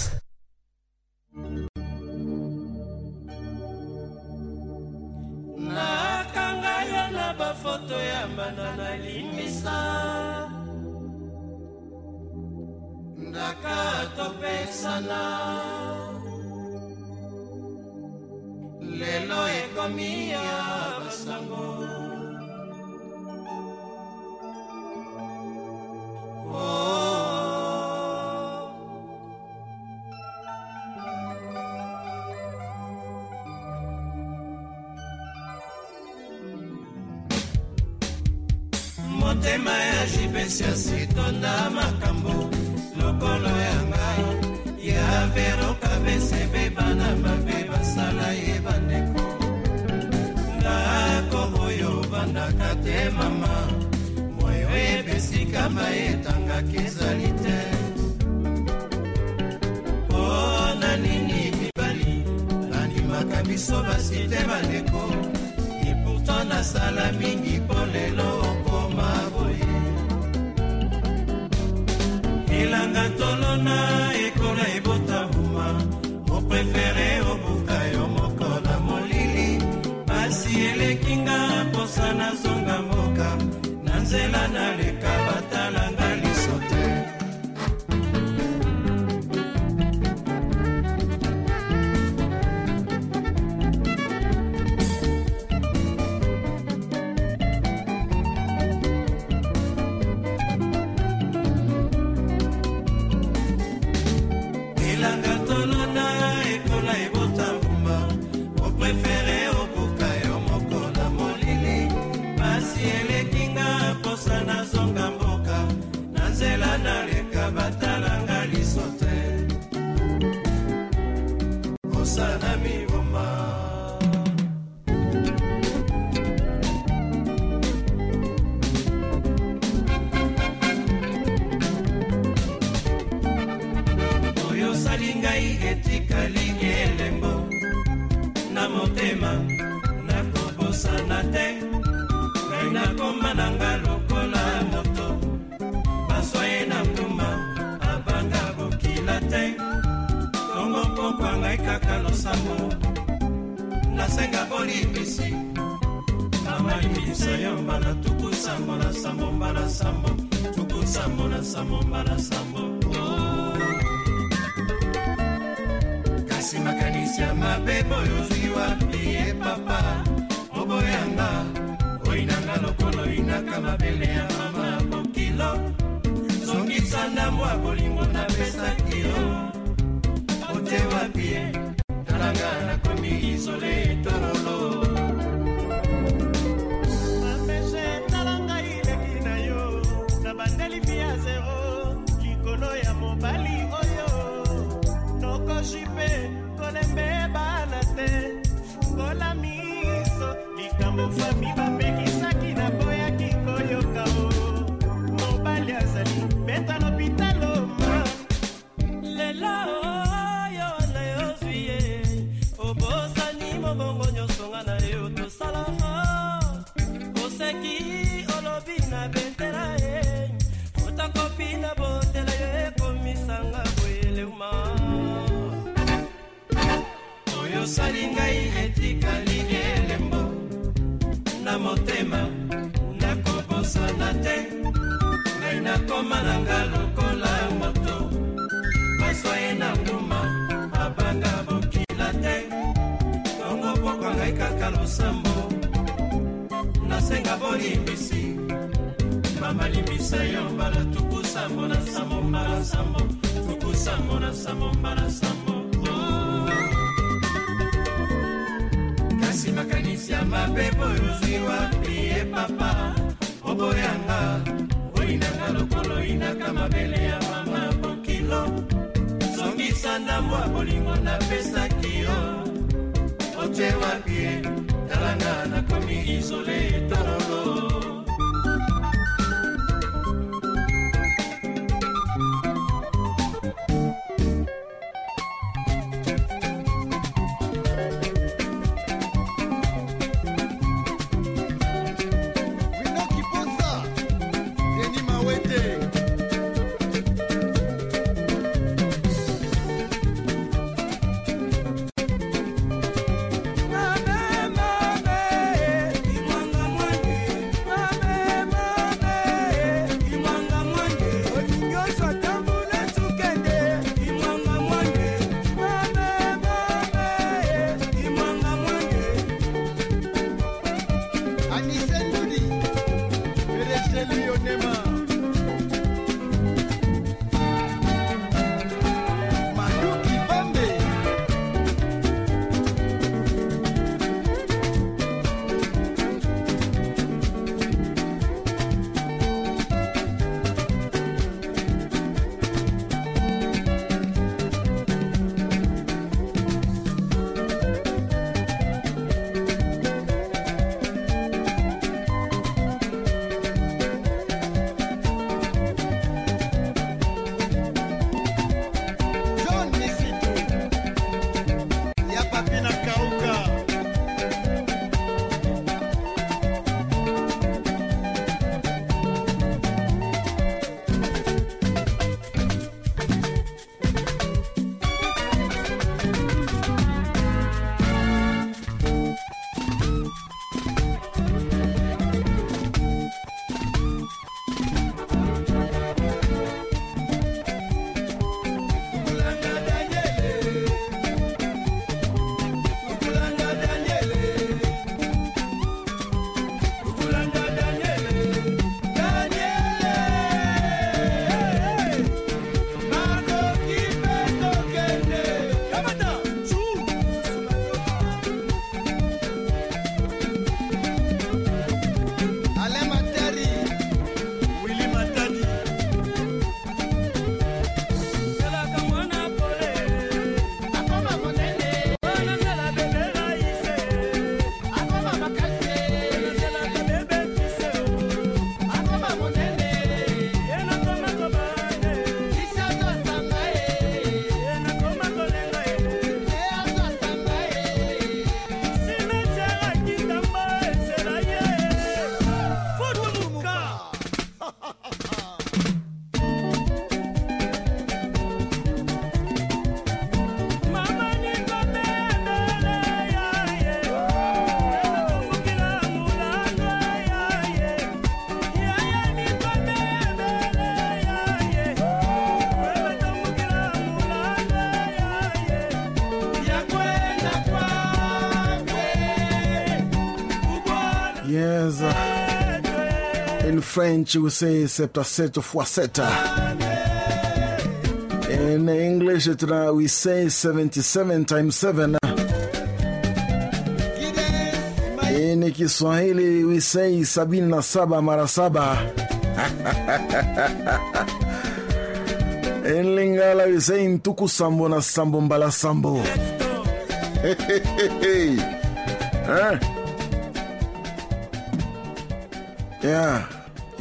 Speaker 21: oyo osali ngai etikali elembo na motema nakobosana te. Ngai nakoma na nga lokola moto. Baswa ye na nguma mabanga bokila te. Ntongo pokwa ngai kaka losambo. Nasenga bolimbisi. Mama
Speaker 9: limbisa yo mbala tukusambo na sambo mbala sambo. Tukusambo na sambo mbala sambo. Kasi makanisi ya mabe boyo ozwi wapi ye papa? Oboyanga oyinanga lokolo oyinaka mabele ya mama bokilo zongisa ndambo ya bolingo napesaki yo. Ote wapi ye talanga nakomi isole tololo
Speaker 2: French, we say septa sept fois. In English, we say 77 times 7. In Kiswahili, we say sabini na saba mara saba. In Lingala, we say ntuku sambo na sambo mbala sambo. Hey, hey, hey. Huh? Yeah,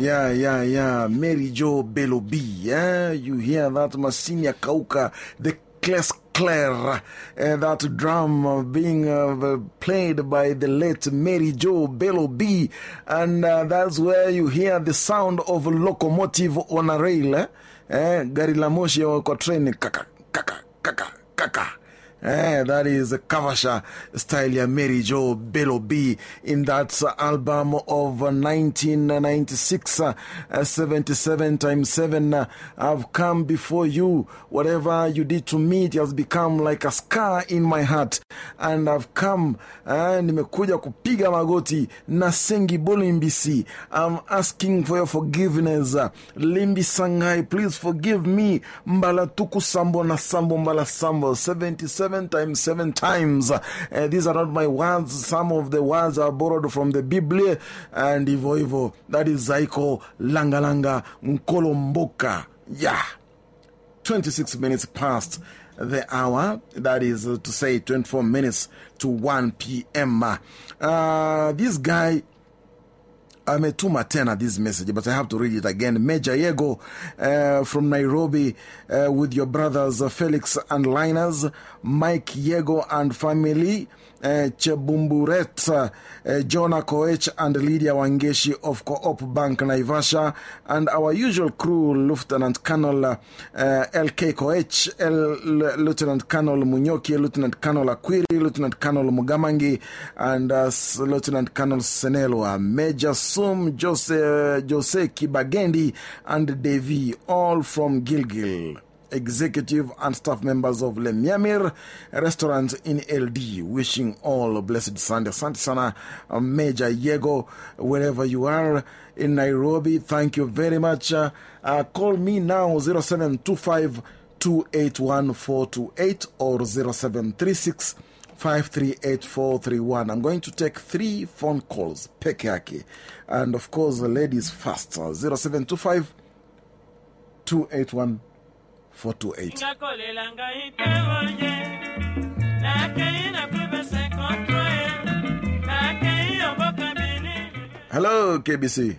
Speaker 2: yeah, yeah, yeah. Meridjo Belobi. Yeah, you hear that Masinia Kauka, the Class Claire, uh, that drum being uh, played by the late Meridjo Belobi. And uh, that's where you hear the sound of a locomotive on a rail. Eh? Eh, gari la moshi kwa train kaka, kaka, kaka, kaka. Eh, that is a Cavacha style ya Meridjo Belobi in that album of uh, 1996, uh, uh, 77 times 7. Uh, I've come before you. Whatever you did to me, it has become like a scar in my heart. And I've come, uh, nimekuja kupiga magoti na sengi bolimbisi. I'm asking for your forgiveness. Limbi Sangai, please forgive me. Mbala tuku sambo na mbala sambo. 77 times 7 times. Uh, these are not my words. Some of the words are borrowed from the Bible. And Ivo Ivo, that is Zaiko Langalanga Nkolomboka. Yeah. 26 minutes past the hour. That is uh, to say 24 minutes to 1 p.m. Uh, this guy ametuma tena this message but i have to read it again. Major yego uh, from nairobi uh, with your brothers uh, felix and liners mike yego and family uh, Chebumburet, uh, uh, Jonah Koech and Lydia Wangeshi of Co-op Bank Naivasha, and our usual crew, Lieutenant Colonel uh, LK Koech, Lieutenant Colonel Munyoki, Lieutenant Colonel Akwiri, Lieutenant Colonel Mugamangi, and uh, Lieutenant Colonel Senelwa, Major Sum, Jose, Jose Kibagendi, and Devi, all from Gilgil executive and staff members of Le Miamir restaurant in LD. Wishing all a blessed Sunday. Asante sana, uh, Major Yego, wherever you are in Nairobi. Thank you very much. Uh, uh, call me now 0725 281 428 or 0736 538431. I'm going to take three phone calls, peke. And of course, the ladies first. Uh, 0725 281 428.
Speaker 3: ngakolela ngai te oye nakei nakobesa kontroe nakei omboka bini
Speaker 2: Hello, KBC.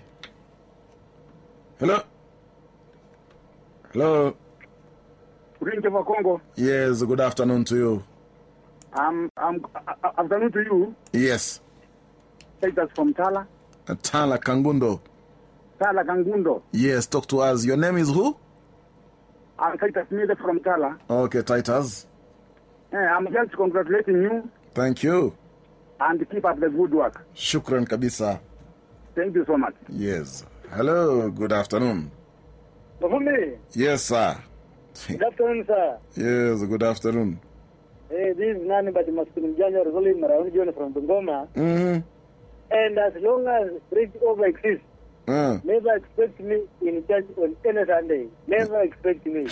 Speaker 2: Hello. Hello.
Speaker 22: Greetings of Congo.
Speaker 2: Yes, good afternoon to you.
Speaker 22: Um, um, uh, afternoon to you.
Speaker 2: Yes.
Speaker 22: Titus from Tala.
Speaker 2: Uh, Tala Kangundo.
Speaker 22: Tala Kangundo.
Speaker 2: Yes, talk to us. Your name is who?
Speaker 22: I'm Titus Mide from Tala.
Speaker 2: Okay, Titus.
Speaker 22: Eh, I'm just congratulating you
Speaker 2: Thank you.
Speaker 22: and keep up the good work.
Speaker 2: Shukran kabisa.
Speaker 22: Thank you so much.
Speaker 2: Yes. Hello, good afternoon.
Speaker 23: Mafumbi,
Speaker 2: Yes, sir.
Speaker 23: good afternoon, sir.
Speaker 2: Yes, good afternoon.
Speaker 23: Hey, this is Nani but Maskin Mjanja Rosali Marauni John from Bungoma.
Speaker 2: Mm-hmm.
Speaker 23: And as long as bridge over exists,
Speaker 2: Uh,
Speaker 23: never expect me in church on any Sunday. Never expect me.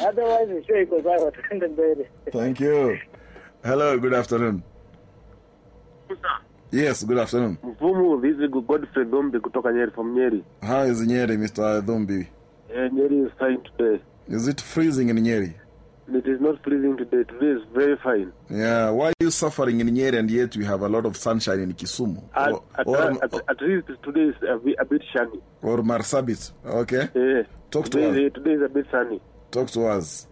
Speaker 23: Otherwise, I'm sure because I was attended there.
Speaker 2: thank you. Hello, good afternoon. Yes, good afternoon.
Speaker 24: Mfumu, this is Godfrey Dhombi kutoka Nyeri from Nyeri.
Speaker 2: How is Nyeri, Mr. Dhombi?
Speaker 24: Eh, Nyeri is fine today.
Speaker 2: Is it freezing in Nyeri?
Speaker 24: It is not freezing today. Today is very fine.
Speaker 2: Yeah, why are you suffering in Nyeri and yet we have a lot of sunshine in Kisumu?
Speaker 24: At,
Speaker 2: or,
Speaker 24: at,
Speaker 2: or,
Speaker 24: at, at least today is a bit, a bit sunny.
Speaker 2: or Marsabit? Okay.
Speaker 24: Yeah.
Speaker 2: Talk to
Speaker 24: today,
Speaker 2: us.
Speaker 24: Today is a bit sunny.
Speaker 2: Talk to us.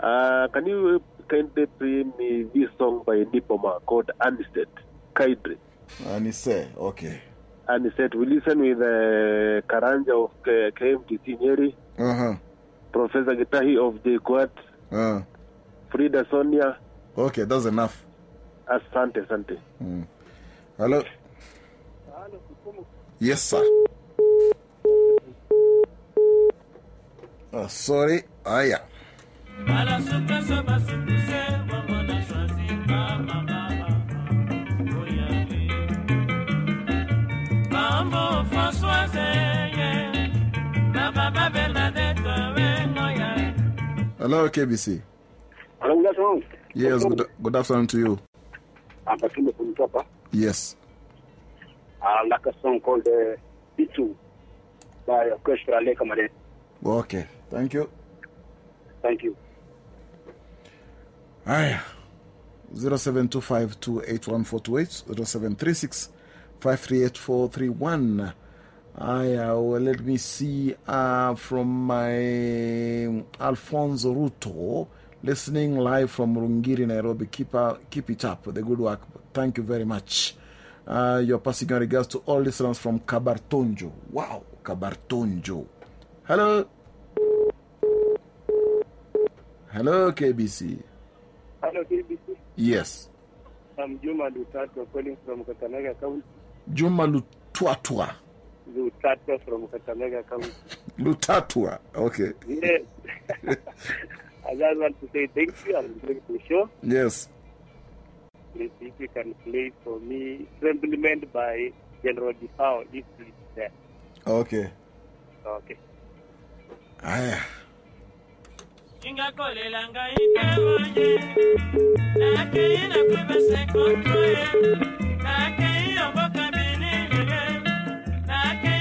Speaker 24: Uh, can you kindly play me this song by Nyboma called Anistet? Kindly.
Speaker 2: Anise, okay.
Speaker 24: Anistet. We listen with uh, Karanja of K- KMTC Nyeri,
Speaker 2: Uh huh.
Speaker 24: Professor Gitahi of the Quad,
Speaker 2: Uh,
Speaker 24: Frida Sonia.
Speaker 2: okay, that's enough.
Speaker 24: Asante, asante.
Speaker 2: Mm. Hello? Yes, sir. Oh, sorry. Ah, yeah.
Speaker 3: balasukasa basikuse bongo na shwazi bamama oyale bambo françoise ye bernadette wengoya
Speaker 2: Hello, KBC.
Speaker 22: Hello, good afternoon.
Speaker 2: Yes, good, good afternoon to you.
Speaker 22: I'm from Tapa.
Speaker 2: Yes.
Speaker 22: I like a song called uh, B2 by Orchestra Leka Made.
Speaker 2: Okay, thank you.
Speaker 22: Thank you.
Speaker 2: Aya. 0725281428 0736 Ah, I, uh, well, let me see uh, from my Alfonso Ruto, listening live from Rungiri, Nairobi. Keep, uh, keep it up, the good work. Thank you very much. Uh, you're passing your regards to all listeners from Kabartonjo. Wow, Kabartonjo. Hello. Hello, KBC.
Speaker 22: Hello, KBC.
Speaker 2: Yes.
Speaker 22: I'm Juma Lutatua calling from Kakamega County.
Speaker 2: Juma Lutatua.
Speaker 22: Lutatwa from Kakamega County.
Speaker 2: Lutatwa, okay.
Speaker 22: Yes. I just want to say thank you. I'm doing the show.
Speaker 2: Yes.
Speaker 22: Please, if you can play for me, Tremblement by General Defao. This is there.
Speaker 2: Okay.
Speaker 22: Okay.
Speaker 2: Aya.
Speaker 25: Kontroe I can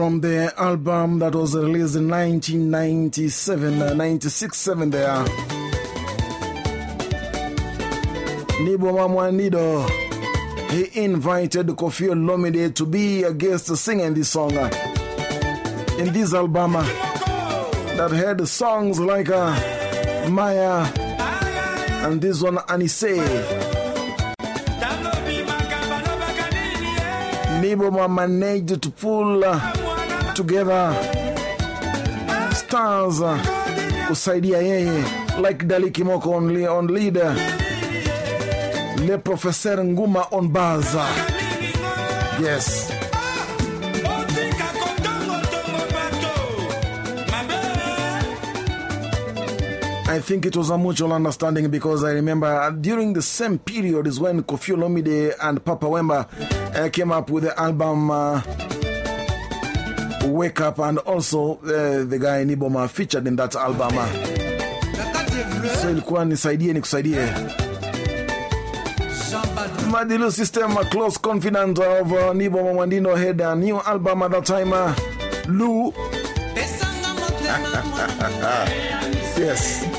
Speaker 2: From the album that was released in 1997, uh, 96, 7 there. Nyboma Mwandido. He invited Koffi Olomide to be a guest singing this song. uh, In this album uh, that had songs like Maya and this one Anise. Nyboma managed to pull together. Stars uh, kusaidia yeye. Like Dally Kimoko on, on lead, uh, Le Professeur Nguma on uh, Yes. I think it was a mutual understanding because I remember uh, during the same period is when Koffi Olomide and Papa Wemba uh, came up with the album Wake Up, and also uh, the guy Nyboma featured in that album. So ilikuwa nisaidie nikusaidie. Madilu System, a close confidant of uh, Nyboma Mwandido, had a new album at that time, uh, Lou. yes.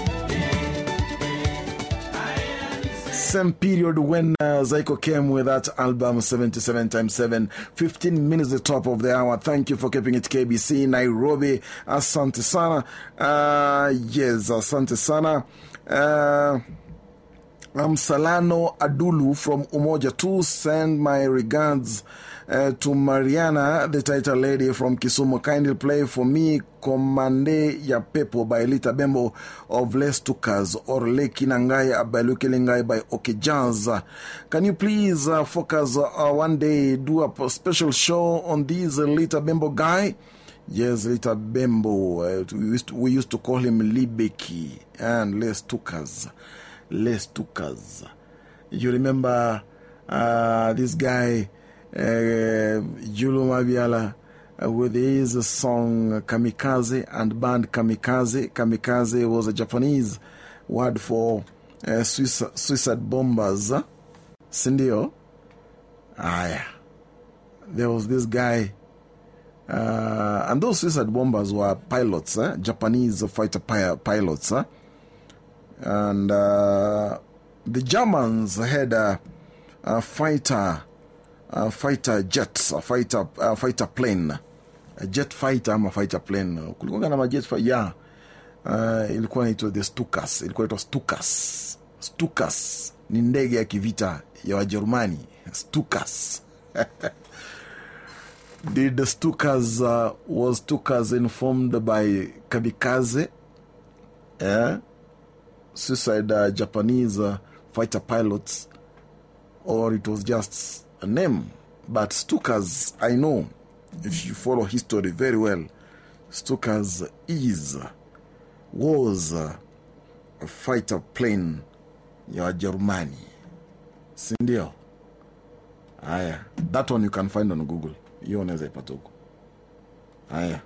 Speaker 2: Same period when uh, Zaiko came with that album 77 times 7, 15 minutes the top of the hour. Thank you for keeping it KBC, Nairobi, Asante Sana. Uh, yes, Asante Sana. Uh, I'm Salano Adulu from Umoja 2. Send my regards uh, to Mariana, the title lady from Kisumu. Kindly play for me Komande ya Pepo by Lita Bembo of Les Tukas or Leki Nangai by Luke Lingai by Okejaz. Can you please uh, focus uh, one day, do a special show on this Lita Bembo guy? Yes, Lita Bembo. Uh, we, used to, we used to call him Libeki and Les Tukas. Les Tukas. You remember uh, this guy, Julu Mabiala, uh, with his song Kamikaze and band Kamikaze. Kamikaze was a Japanese word for uh, suicide, bombers. Sindio? Ah, yeah. There was this guy. Uh, and those suicide bombers were pilots, eh? Japanese fighter pi pilots. Eh? And uh, the Germans had a, a fighter, a fighter jets, a fighter, a fighter plane, a jet fighter, I'm a fighter plane. Kulikuwa na majet yeah. uh, ilikuwa inaitwa the Stukas, ilikuwa inaitwa Stukas. Stukas ni ndege ya kivita ya Wajerumani. Stukas Did the Stukas uh, was Stukas informed by kamikaze yeah? suicide uh, Japanese uh, fighter pilots or it was just name but Stukas I know if you follow history very well Stukas is was a fighter plane ya Wajerumani sindio haya that one you can find on google. Hiyo unaweza ipata huko. Haya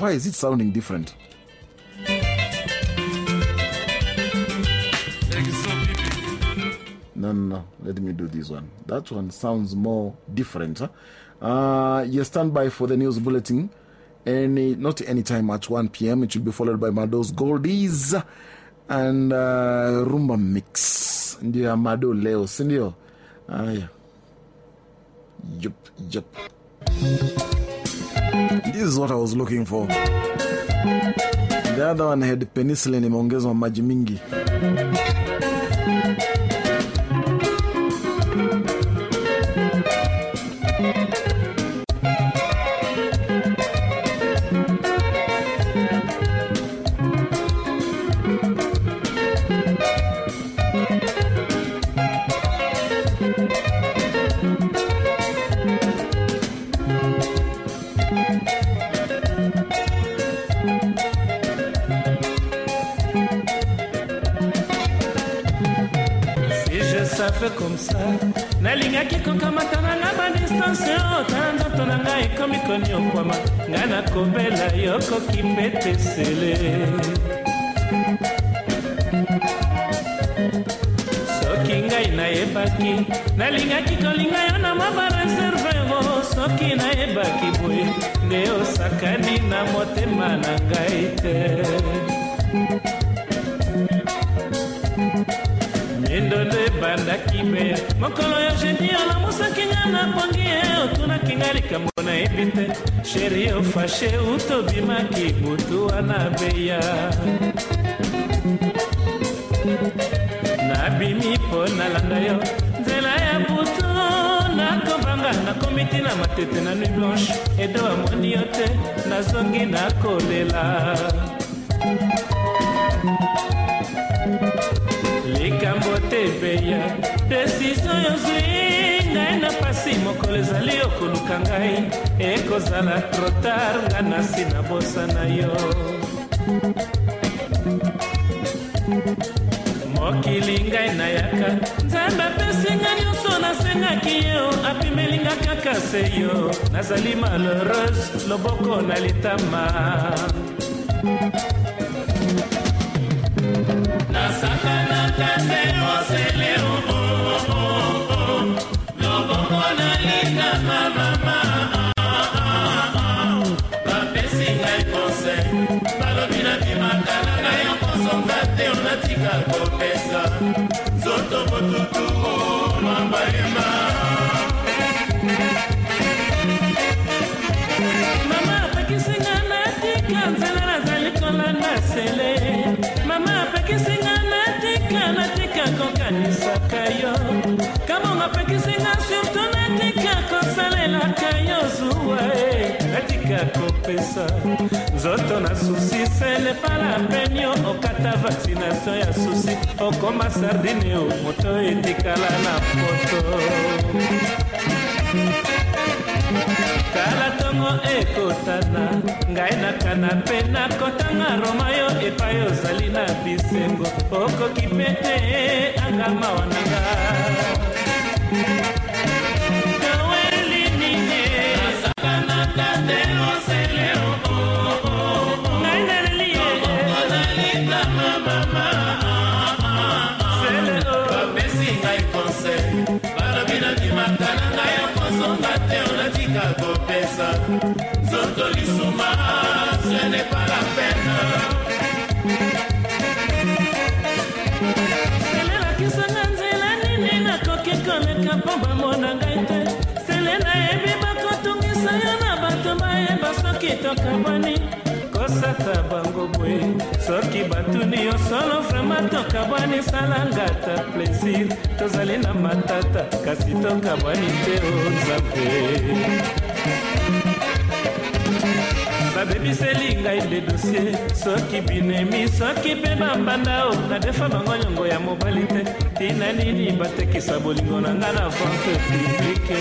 Speaker 2: why is it sounding different No, no, no. Let me do this one. That one sounds more different. Huh? Uh, you stand by for the news bulletin. Any, not any time at 1 p.m. It will be followed by Mado's Goldies and uh, Rumba Mix. Ndio Mado leo, si ndio? Haya. Yup, yup. This is what I was looking for. The other one had penicillin imeongezwa maji mingi.
Speaker 3: Ça nalingaki kokamata na nga badistance o tala nzoto na ngai ekomi koniokwama ngai nakobela yokoki mbetesele soki ngai nayebaki nalingaki kolinga yo na mwa bareservero soki nayebaki boye nde osakani na motema na ngai te meya mokolo ya jedi olamusaki nga na pongi ye otunaki nga likambo nayebi te. Sheri ofashe utobimaki butu wana beya. Nabimi mpo nalanda yo nzela ya butu nakobanga nakomi tina matete na nuit blanche. Edo amoni yo te nazongi nakolela likambo te beya desizio yozwi ngai na pasi mokolo ezali okoluka ngai. Ekozala trotar nga nasi na bosa na yo. Mokili ngai nayaka. Nzambe apesinga nyonso nasengaki yo. Apimelinga kaka se yo. Nazali malheureuse loboko na litama. Nasakanaka te mosele onatika kopesa nzoto motutu mambayema mama apekisinga natika nzela nazali kolanda sele. Mama apekisinga natika natika kokanisaka yo. Kabongo apekisinga surtu natika kosalelaka yo zuwa e natika kopesa nzoto na susi sele pala penio okata vaksinatio ya susi. Okoma sardine o moto etikala na poto ntongo ekotana ngai nakana mpe nakotanga roma yo epai ozali na bisengo. Okoki mpe te anga mawa na nga nzoto lisuma ce n'est pas la peine. Selelakisa banga mpo bamona ngai te sele nayebi bakotungisa yo na bato bayeba soki tokabwani kosata bango boye soki batuni yo solo vraimen tokabwani salanga ta plaisir. Tozali na matata kasi tokabwani te o nzambe babebiseli ngai de dossier. Soki binemi soki mpe bambanda o nadefa bango nyongo ya mobali te. Tina nini batekisa bolingo na ngai na vente publike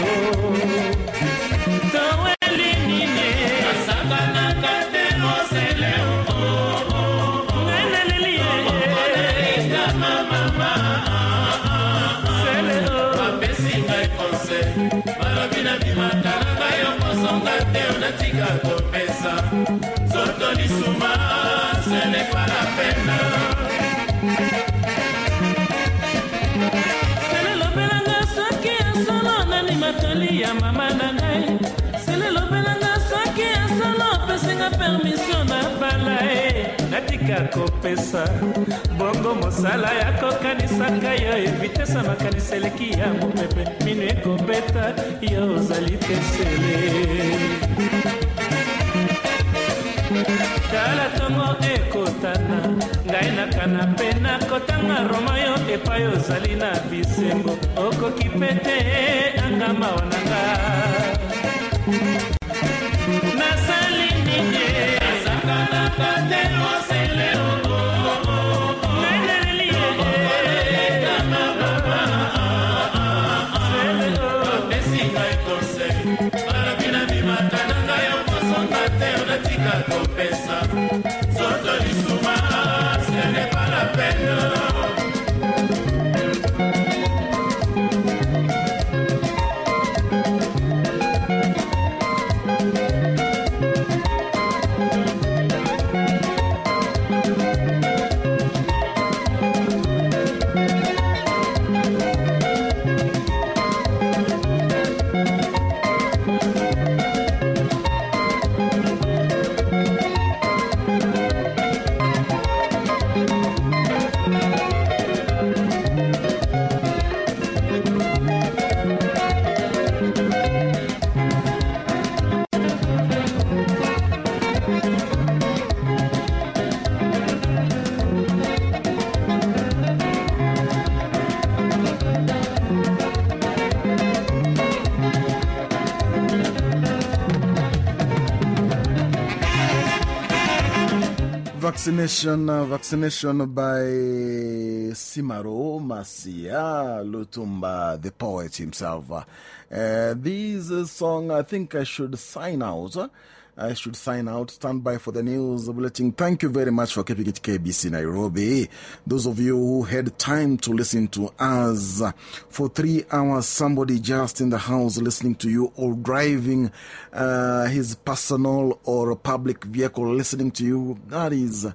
Speaker 3: nani matoli ya mama na ngai. Sele lobelanga soki ya solo opesinga permisio na bala e natika kopesa bongo mosala ya kokanisaka yo. Evitesa makanisi eleki ya mopepe mino ekobeta yo ozali te sele tala ntongo ekotana ngai nakana mpe nakotanga roma yo epai ozali na bisengo. Okoki mpe te angamawa na nga
Speaker 26: pas
Speaker 2: Vaccination, uh, vaccination by Simaro Masiya Lutumba, the poet himself. Uh, this uh, song, I think I should sign out. I should sign out. Stand by for the news bulletin. Thank you very much for keeping it KBC Nairobi. Those of you who had time to listen to us for three hours, somebody just in the house listening to you or driving uh, his personal or public vehicle listening to you, that is.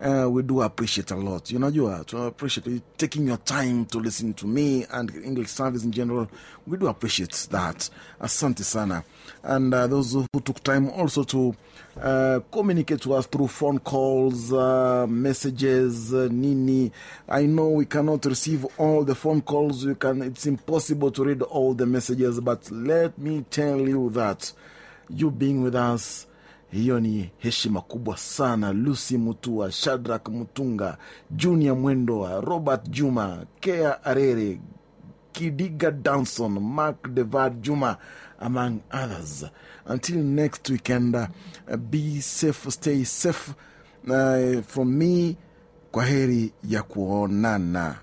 Speaker 2: Uh, we do appreciate a lot. You know, you are to appreciate you taking your time to listen to me and English service in general. We do appreciate that. Asante sana. And uh, those who took time also to uh, communicate to us through phone calls, uh, messages, uh, Nini. I know we cannot receive all the phone calls. You can, it's impossible to read all the messages, but let me tell you that you being with us hiyo ni heshima kubwa sana. Lucy Mutua, shadrak Mutunga, junia Mwendoa, Robert Juma, Kea Arere, Kidiga Danson, Mark Devad Juma, among others. Until next weekend, uh, be safe, stay safe. Uh, from me, kwa heri ya kuonana.